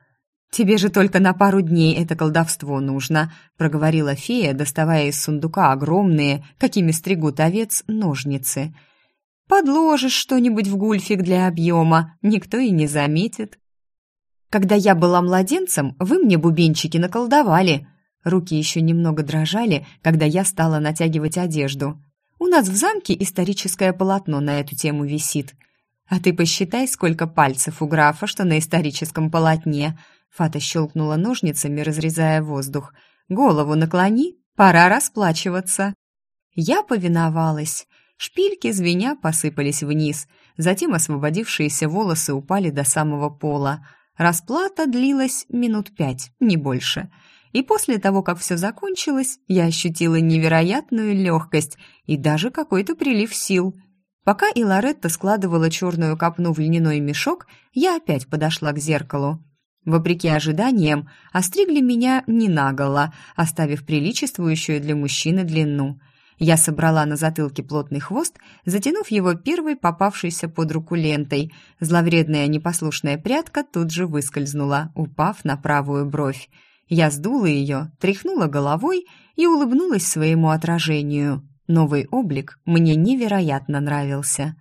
[SPEAKER 1] «Тебе же только на пару дней это колдовство нужно», — проговорила фея, доставая из сундука огромные, какими стригут овец, ножницы. «Подложишь что-нибудь в гульфик для объема, никто и не заметит». «Когда я была младенцем, вы мне бубенчики наколдовали». Руки еще немного дрожали, когда я стала натягивать одежду. «У нас в замке историческое полотно на эту тему висит. А ты посчитай, сколько пальцев у графа, что на историческом полотне», Фата щелкнула ножницами, разрезая воздух. «Голову наклони, пора расплачиваться». Я повиновалась. Шпильки, звеня, посыпались вниз. Затем освободившиеся волосы упали до самого пола. Расплата длилась минут пять, не больше. И после того, как все закончилось, я ощутила невероятную легкость и даже какой-то прилив сил. Пока Иларетта складывала черную копну в льняной мешок, я опять подошла к зеркалу. Вопреки ожиданиям, остригли меня не наголо, оставив приличествующую для мужчины длину. Я собрала на затылке плотный хвост, затянув его первой попавшейся под руку лентой. Зловредная непослушная прядка тут же выскользнула, упав на правую бровь. Я сдула ее, тряхнула головой и улыбнулась своему отражению. Новый облик мне невероятно нравился.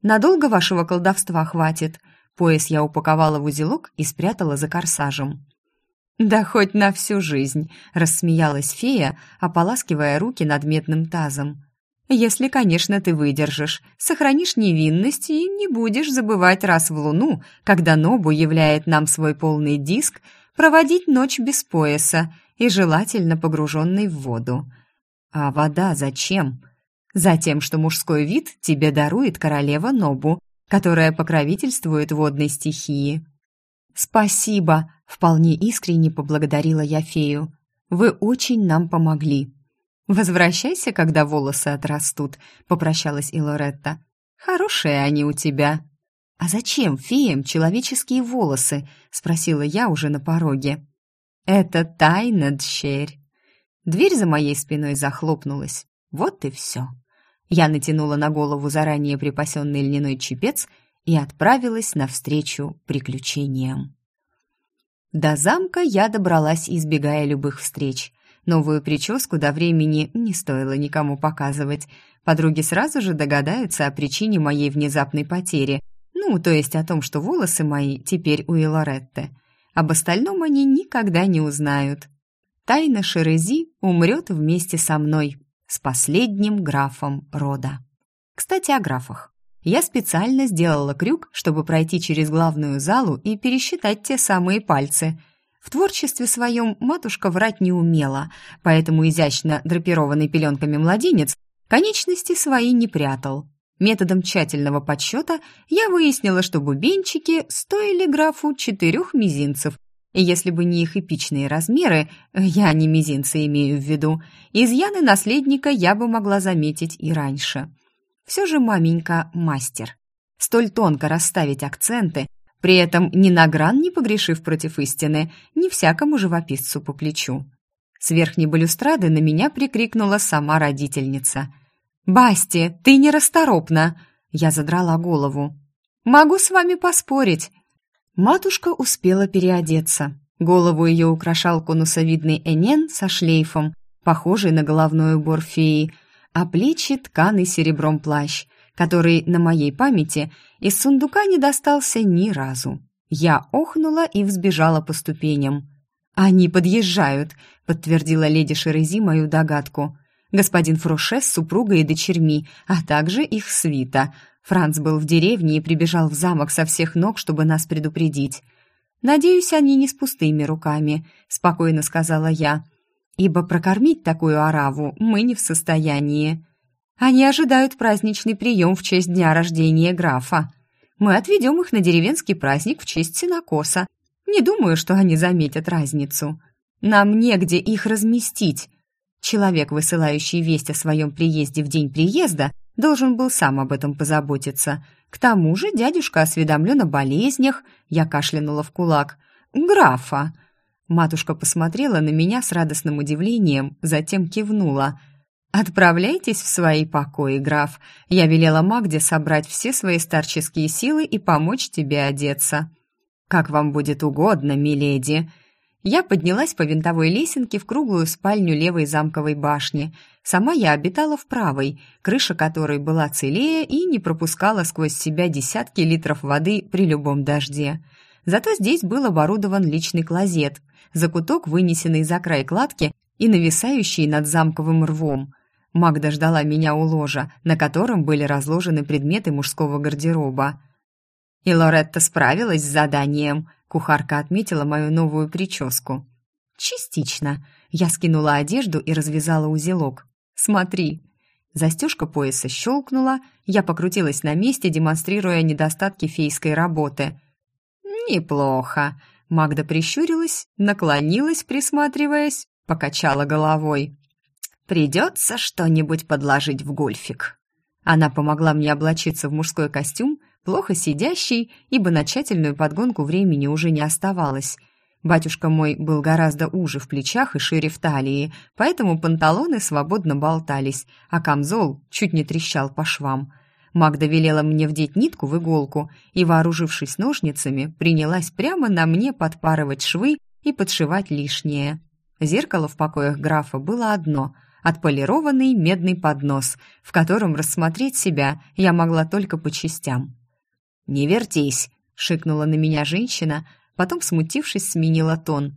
[SPEAKER 1] «Надолго вашего колдовства хватит?» Пояс я упаковала в узелок и спрятала за корсажем. «Да хоть на всю жизнь!» – рассмеялась фея, ополаскивая руки над медным тазом. «Если, конечно, ты выдержишь, сохранишь невинность и не будешь забывать раз в луну, когда Нобу являет нам свой полный диск, проводить ночь без пояса и желательно погруженный в воду. А вода зачем? Затем, что мужской вид тебе дарует королева Нобу, которая покровительствует водной стихии. «Спасибо!» — вполне искренне поблагодарила я фею. «Вы очень нам помогли». «Возвращайся, когда волосы отрастут», — попрощалась Илоретта. «Хорошие они у тебя». «А зачем феям человеческие волосы?» — спросила я уже на пороге. «Это тайна, дщерь». Дверь за моей спиной захлопнулась. Вот и все. Я натянула на голову заранее припасенный льняной чепец и отправилась навстречу приключениям. До замка я добралась, избегая любых встреч. Новую прическу до времени не стоило никому показывать. Подруги сразу же догадаются о причине моей внезапной потери, ну, то есть о том, что волосы мои теперь у Элоретты. Об остальном они никогда не узнают. Тайна Шерези умрет вместе со мной, с последним графом рода. Кстати, о графах. Я специально сделала крюк, чтобы пройти через главную залу и пересчитать те самые пальцы. В творчестве своем матушка врать не умела, поэтому изящно драпированный пеленками младенец конечности свои не прятал. Методом тщательного подсчета я выяснила, что бубенчики стоили графу четырех мизинцев, если бы не их эпичные размеры, я не мизинцы имею в виду, изъяны наследника я бы могла заметить и раньше. Все же маменька мастер. Столь тонко расставить акценты, при этом ни на гран не погрешив против истины, не всякому живописцу по плечу. С верхней балюстрады на меня прикрикнула сама родительница. «Басти, ты нерасторопна!» Я задрала голову. «Могу с вами поспорить. Матушка успела переодеться. Голову ее украшал конусовидный энен со шлейфом, похожий на головной убор феи, а плечи тканый серебром плащ, который на моей памяти из сундука не достался ни разу. Я охнула и взбежала по ступеням. «Они подъезжают», — подтвердила леди Шерези мою догадку. «Господин Фроше с супругой и дочерьми, а также их свита. Франц был в деревне и прибежал в замок со всех ног, чтобы нас предупредить. «Надеюсь, они не с пустыми руками», — спокойно сказала я. «Ибо прокормить такую ораву мы не в состоянии. Они ожидают праздничный прием в честь дня рождения графа. Мы отведем их на деревенский праздник в честь синокоса. Не думаю, что они заметят разницу. Нам негде их разместить. Человек, высылающий весть о своем приезде в день приезда, должен был сам об этом позаботиться. К тому же дядюшка осведомлен о болезнях, я кашлянула в кулак. «Графа!» Матушка посмотрела на меня с радостным удивлением, затем кивнула. «Отправляйтесь в свои покои, граф. Я велела Магде собрать все свои старческие силы и помочь тебе одеться». «Как вам будет угодно, миледи», я поднялась по винтовой лесенке в круглую спальню левой замковой башни. Сама я обитала в правой, крыша которой была целее и не пропускала сквозь себя десятки литров воды при любом дожде. Зато здесь был оборудован личный клозет, закуток, вынесенный за край кладки и нависающий над замковым рвом. Магда ждала меня у ложа, на котором были разложены предметы мужского гардероба. И Лоретта справилась с заданием – Кухарка отметила мою новую прическу. «Частично». Я скинула одежду и развязала узелок. «Смотри». Застежка пояса щелкнула, я покрутилась на месте, демонстрируя недостатки фейской работы. «Неплохо». Магда прищурилась, наклонилась, присматриваясь, покачала головой. «Придется что-нибудь подложить в гольфик». Она помогла мне облачиться в мужской костюм, плохо сидящий, ибо на подгонку времени уже не оставалось. Батюшка мой был гораздо уже в плечах и шире в талии, поэтому панталоны свободно болтались, а камзол чуть не трещал по швам. Магда велела мне вдеть нитку в иголку и, вооружившись ножницами, принялась прямо на мне подпарывать швы и подшивать лишнее. Зеркало в покоях графа было одно — отполированный медный поднос, в котором рассмотреть себя я могла только по частям. «Не вертись!» — шикнула на меня женщина, потом, смутившись, сменила тон.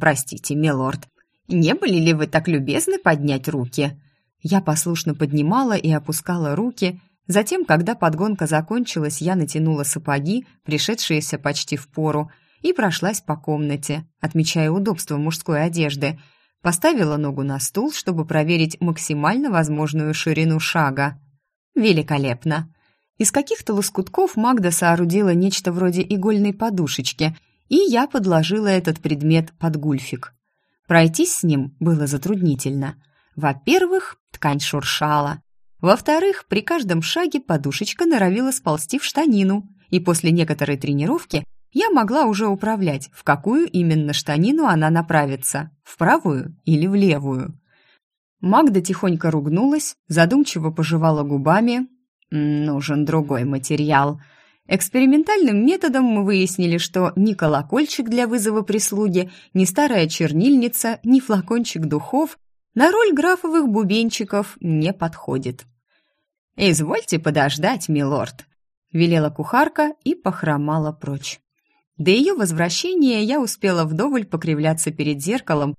[SPEAKER 1] «Простите, милорд, не были ли вы так любезны поднять руки?» Я послушно поднимала и опускала руки, затем, когда подгонка закончилась, я натянула сапоги, пришедшиеся почти в пору, и прошлась по комнате, отмечая удобство мужской одежды. Поставила ногу на стул, чтобы проверить максимально возможную ширину шага. «Великолепно!» Из каких-то лоскутков Магда соорудила нечто вроде игольной подушечки, и я подложила этот предмет под гульфик. Пройтись с ним было затруднительно. Во-первых, ткань шуршала. Во-вторых, при каждом шаге подушечка норовила сползти в штанину, и после некоторой тренировки я могла уже управлять, в какую именно штанину она направится, в правую или в левую. Магда тихонько ругнулась, задумчиво пожевала губами, Нужен другой материал. Экспериментальным методом мы выяснили, что ни колокольчик для вызова прислуги, ни старая чернильница, ни флакончик духов на роль графовых бубенчиков не подходит. «Извольте подождать, милорд», — велела кухарка и похромала прочь. До ее возвращения я успела вдоволь покривляться перед зеркалом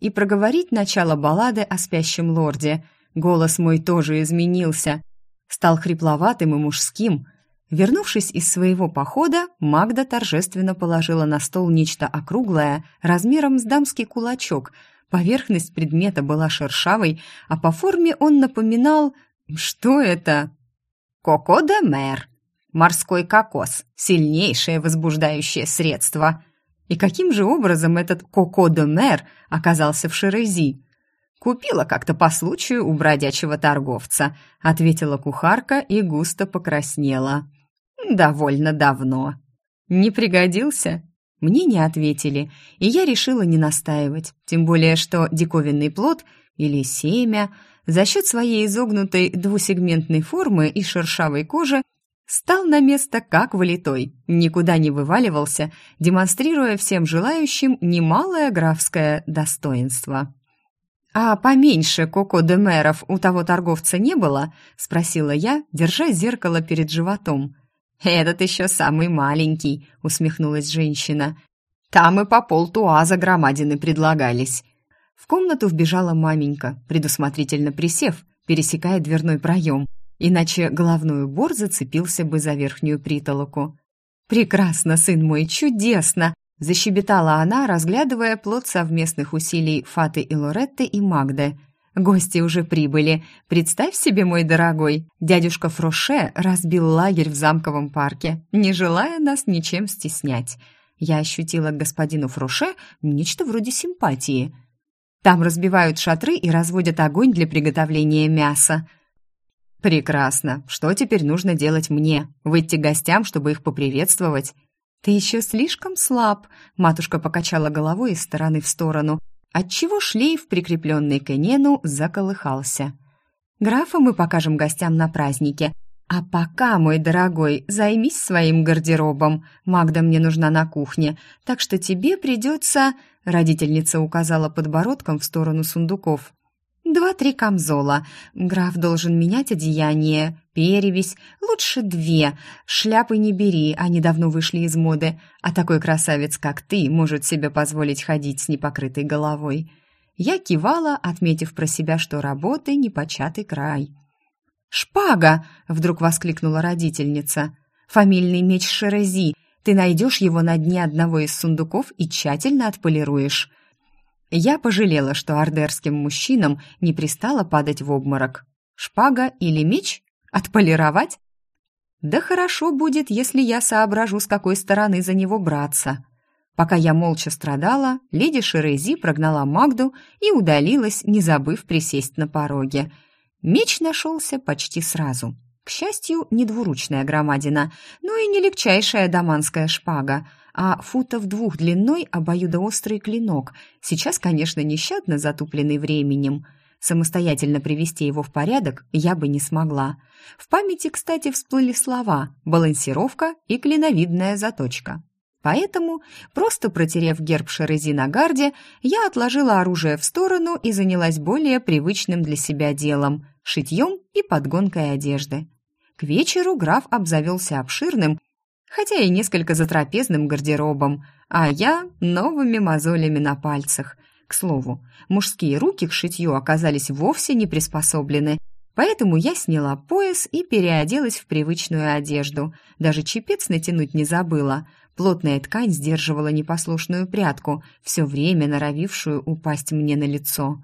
[SPEAKER 1] и проговорить начало баллады о спящем лорде. Голос мой тоже изменился — стал хрипловатым и мужским. Вернувшись из своего похода, Магда торжественно положила на стол нечто округлое, размером с дамский кулачок. Поверхность предмета была шершавой, а по форме он напоминал... Что это? «Коко де мэр», морской кокос, сильнейшее возбуждающее средство. И каким же образом этот коко де мэр оказался в Шерези? Купила как-то по случаю у бродячего торговца», — ответила кухарка и густо покраснела. «Довольно давно». «Не пригодился?» Мне не ответили, и я решила не настаивать, тем более что диковинный плод или семя за счет своей изогнутой двусегментной формы и шершавой кожи стал на место как вылитой, никуда не вываливался, демонстрируя всем желающим немалое графское достоинство. «А поменьше коко де мэров у того торговца не было?» — спросила я, держа зеркало перед животом. «Этот еще самый маленький», — усмехнулась женщина. Там и по полтуаза громадины предлагались. В комнату вбежала маменька, предусмотрительно присев, пересекая дверной проем, иначе головной убор зацепился бы за верхнюю притолоку. «Прекрасно, сын мой, чудесно!» – защебетала она, разглядывая плод совместных усилий Фаты и Лоретты и Магды. «Гости уже прибыли. Представь себе, мой дорогой, дядюшка Фроше разбил лагерь в замковом парке, не желая нас ничем стеснять. Я ощутила к господину Фроше нечто вроде симпатии. Там разбивают шатры и разводят огонь для приготовления мяса. «Прекрасно. Что теперь нужно делать мне? Выйти гостям, чтобы их поприветствовать?» «Ты еще слишком слаб», — матушка покачала головой из стороны в сторону, отчего шлейф, прикрепленный к Энену, заколыхался. «Графа мы покажем гостям на празднике, а пока, мой дорогой, займись своим гардеробом. Магда мне нужна на кухне, так что тебе придется...» Родительница указала подбородком в сторону сундуков. Два-три камзола. Граф должен менять одеяние, перевесь, лучше две. Шляпы не бери, они давно вышли из моды, а такой красавец, как ты, может себе позволить ходить с непокрытой головой. Я кивала, отметив про себя, что работы непочатый край. «Шпага!» — вдруг воскликнула родительница. «Фамильный меч Шерези. Ты найдешь его на дне одного из сундуков и тщательно отполируешь». Я пожалела, что ардерским мужчинам не пристало падать в обморок. Шпага или меч? Отполировать? Да хорошо будет, если я соображу, с какой стороны за него браться. Пока я молча страдала, леди Шерези прогнала Магду и удалилась, не забыв присесть на пороге. Меч нашелся почти сразу. К счастью, не двуручная громадина, но и не легчайшая даманская шпага — а футов двух длиной обоюдоострый клинок, сейчас, конечно, нещадно затупленный временем. Самостоятельно привести его в порядок я бы не смогла. В памяти, кстати, всплыли слова «балансировка» и «клиновидная заточка». Поэтому, просто протерев герб Шерези на гарде, я отложила оружие в сторону и занялась более привычным для себя делом – шитьем и подгонкой одежды. К вечеру граф обзавелся обширным хотя и несколько затрапезным гардеробом, а я новыми мозолями на пальцах. К слову, мужские руки к шитью оказались вовсе не приспособлены, поэтому я сняла пояс и переоделась в привычную одежду. Даже чепец натянуть не забыла. Плотная ткань сдерживала непослушную прядку, все время норовившую упасть мне на лицо.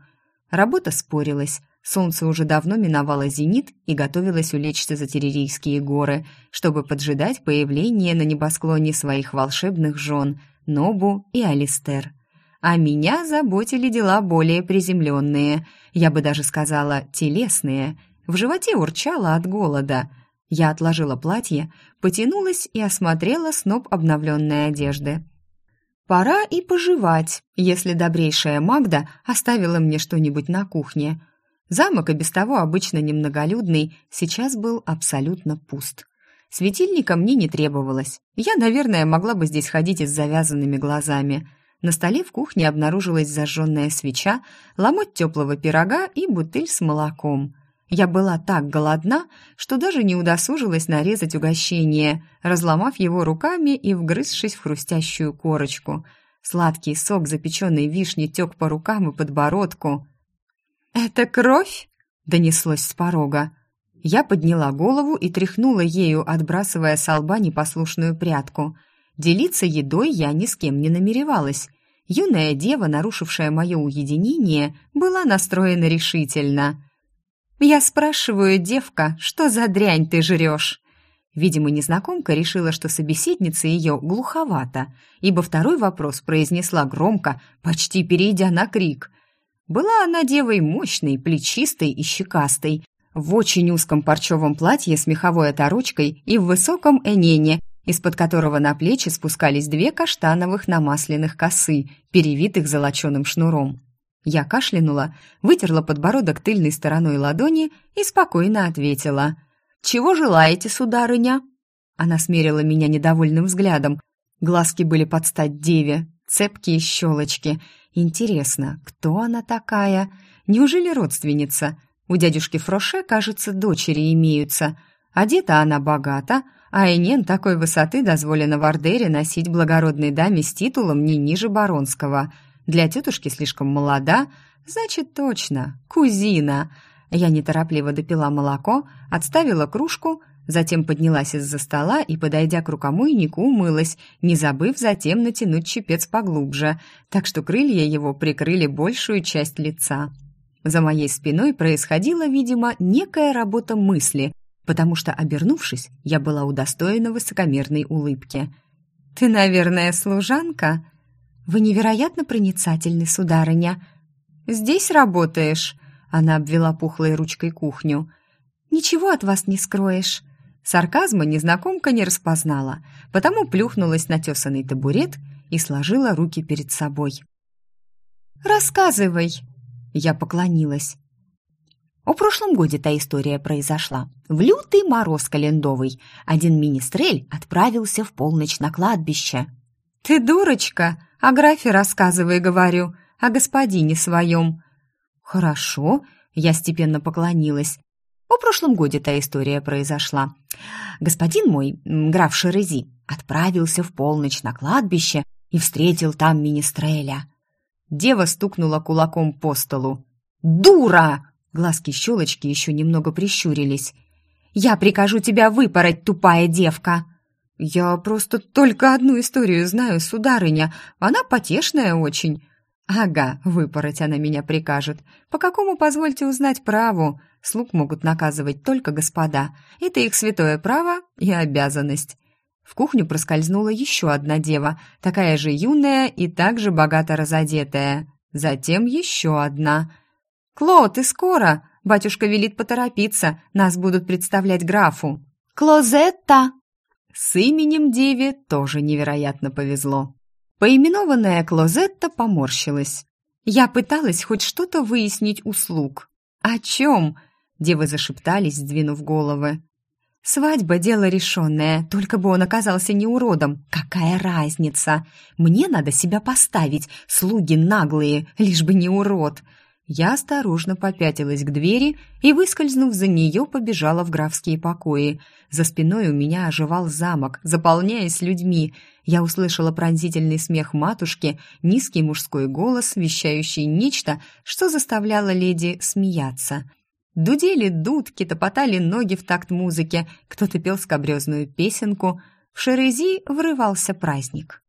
[SPEAKER 1] Работа спорилась, Солнце уже давно миновало зенит и готовилось улечься за Терерийские горы, чтобы поджидать появление на небосклоне своих волшебных жен Нобу и Алистер. А меня заботили дела более приземленные, я бы даже сказала, телесные. В животе урчало от голода. Я отложила платье, потянулась и осмотрела сноп обновленной одежды. Пора и пожевать, если добрейшая Магда оставила мне что-нибудь на кухне – Замок, и без того обычно немноголюдный, сейчас был абсолютно пуст. Светильника мне не требовалось. Я, наверное, могла бы здесь ходить и с завязанными глазами. На столе в кухне обнаружилась зажженная свеча, ломоть теплого пирога и бутыль с молоком. Я была так голодна, что даже не удосужилась нарезать угощение, разломав его руками и вгрызшись в хрустящую корочку. Сладкий сок запеченной вишни тек по рукам и подбородку. «Это кровь?» — донеслось с порога. Я подняла голову и тряхнула ею, отбрасывая с лба непослушную прядку. Делиться едой я ни с кем не намеревалась. Юная дева, нарушившая мое уединение, была настроена решительно. «Я спрашиваю, девка, что за дрянь ты жрешь?» Видимо, незнакомка решила, что собеседница ее глуховата, ибо второй вопрос произнесла громко, почти перейдя на крик. Была она девой мощной, плечистой и щекастой, в очень узком парчевом платье с меховой оторочкой и в высоком энене, из-под которого на плечи спускались две каштановых намасленных косы, перевитых золоченым шнуром. Я кашлянула, вытерла подбородок тыльной стороной ладони и спокойно ответила. «Чего желаете, сударыня?» Она смерила меня недовольным взглядом. Глазки были под стать деве, цепкие щелочки — Интересно, кто она такая? Неужели родственница? У дядюшки Фроше, кажется, дочери имеются. Одета она богата, а Энен такой высоты дозволено в Ордере носить благородной даме с титулом не ниже баронского. Для тетушки слишком молода, значит, точно, кузина. Я неторопливо допила молоко, отставила кружку, затем поднялась из-за стола и, подойдя к рукомойнику, умылась, не забыв затем натянуть чепец поглубже, так что крылья его прикрыли большую часть лица. За моей спиной происходила, видимо, некая работа мысли, потому что, обернувшись, я была удостоена высокомерной улыбки. «Ты, наверное, служанка?» «Вы невероятно проницательны, сударыня». «Здесь работаешь?» Она обвела пухлой ручкой кухню. «Ничего от вас не скроешь». Сарказма незнакомка не распознала, потому плюхнулась на тесанный табурет и сложила руки перед собой. «Рассказывай!» Я поклонилась. О прошлом годе та история произошла. В лютый мороз календовый один министрель отправился в полночь на кладбище. «Ты дурочка! О графе рассказывай, говорю, о господине своем». «Хорошо», — я степенно поклонилась. О прошлом годе та история произошла. Господин мой, граф Шерези, отправился в полночь на кладбище и встретил там министреля. Дева стукнула кулаком по столу. «Дура!» Глазки-щелочки еще немного прищурились. «Я прикажу тебя выпороть, тупая девка!» «Я просто только одну историю знаю, сударыня. Она потешная очень». «Ага, выпороть она меня прикажет. По какому, позвольте узнать, праву? Слуг могут наказывать только господа. Это их святое право и обязанность». В кухню проскользнула еще одна дева, такая же юная и также богато разодетая. Затем еще одна. «Кло, ты скоро? Батюшка велит поторопиться, нас будут представлять графу». «Клозетта!» С именем деве тоже невероятно повезло. Поименованная Клозетта поморщилась. «Я пыталась хоть что-то выяснить у слуг». «О чем?» Девы зашептались, сдвинув головы. «Свадьба — дело решенное, только бы он оказался не уродом. Какая разница? Мне надо себя поставить, слуги наглые, лишь бы не урод. Я осторожно попятилась к двери и, выскользнув за нее, побежала в графские покои. За спиной у меня оживал замок, заполняясь людьми. Я услышала пронзительный смех матушки, низкий мужской голос, вещающий нечто, что заставляло леди смеяться. Дудели дудки, топотали ноги в такт музыке, кто-то пел скобрезную песенку. В Шерези врывался праздник.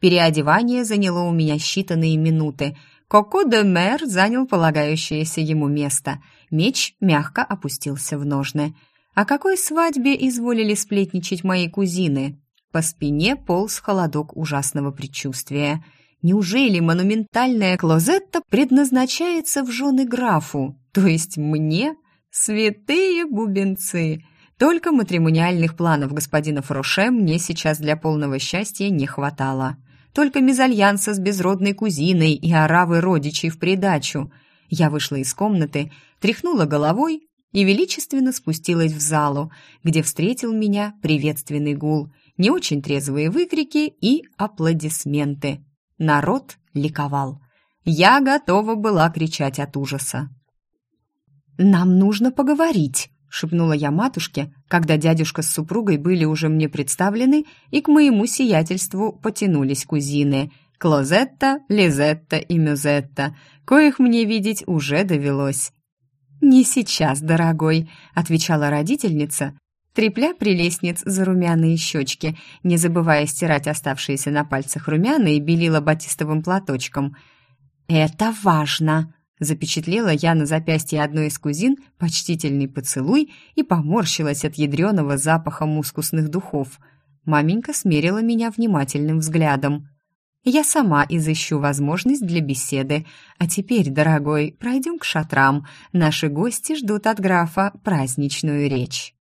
[SPEAKER 1] Переодевание заняло у меня считанные минуты — Коко де Мэр занял полагающееся ему место. Меч мягко опустился в ножны. О какой свадьбе изволили сплетничать мои кузины? По спине полз холодок ужасного предчувствия. Неужели монументальная клозетта предназначается в жены графу, то есть мне? Святые бубенцы! Только матримониальных планов господина Фроше мне сейчас для полного счастья не хватало только мезальянса с безродной кузиной и оравы родичей в придачу. Я вышла из комнаты, тряхнула головой и величественно спустилась в залу, где встретил меня приветственный гул, не очень трезвые выкрики и аплодисменты. Народ ликовал. Я готова была кричать от ужаса. «Нам нужно поговорить», шепнула я матушке, когда дядюшка с супругой были уже мне представлены, и к моему сиятельству потянулись кузины Клозетта, Лизетта и Мюзетта, коих мне видеть уже довелось. «Не сейчас, дорогой», — отвечала родительница, трепля прелестниц за румяные щечки, не забывая стирать оставшиеся на пальцах румяна и белила батистовым платочком. «Это важно», Запечатлела я на запястье одной из кузин почтительный поцелуй и поморщилась от ядреного запаха мускусных духов. Маменька смерила меня внимательным взглядом. «Я сама изыщу возможность для беседы. А теперь, дорогой, пройдем к шатрам. Наши гости ждут от графа праздничную речь».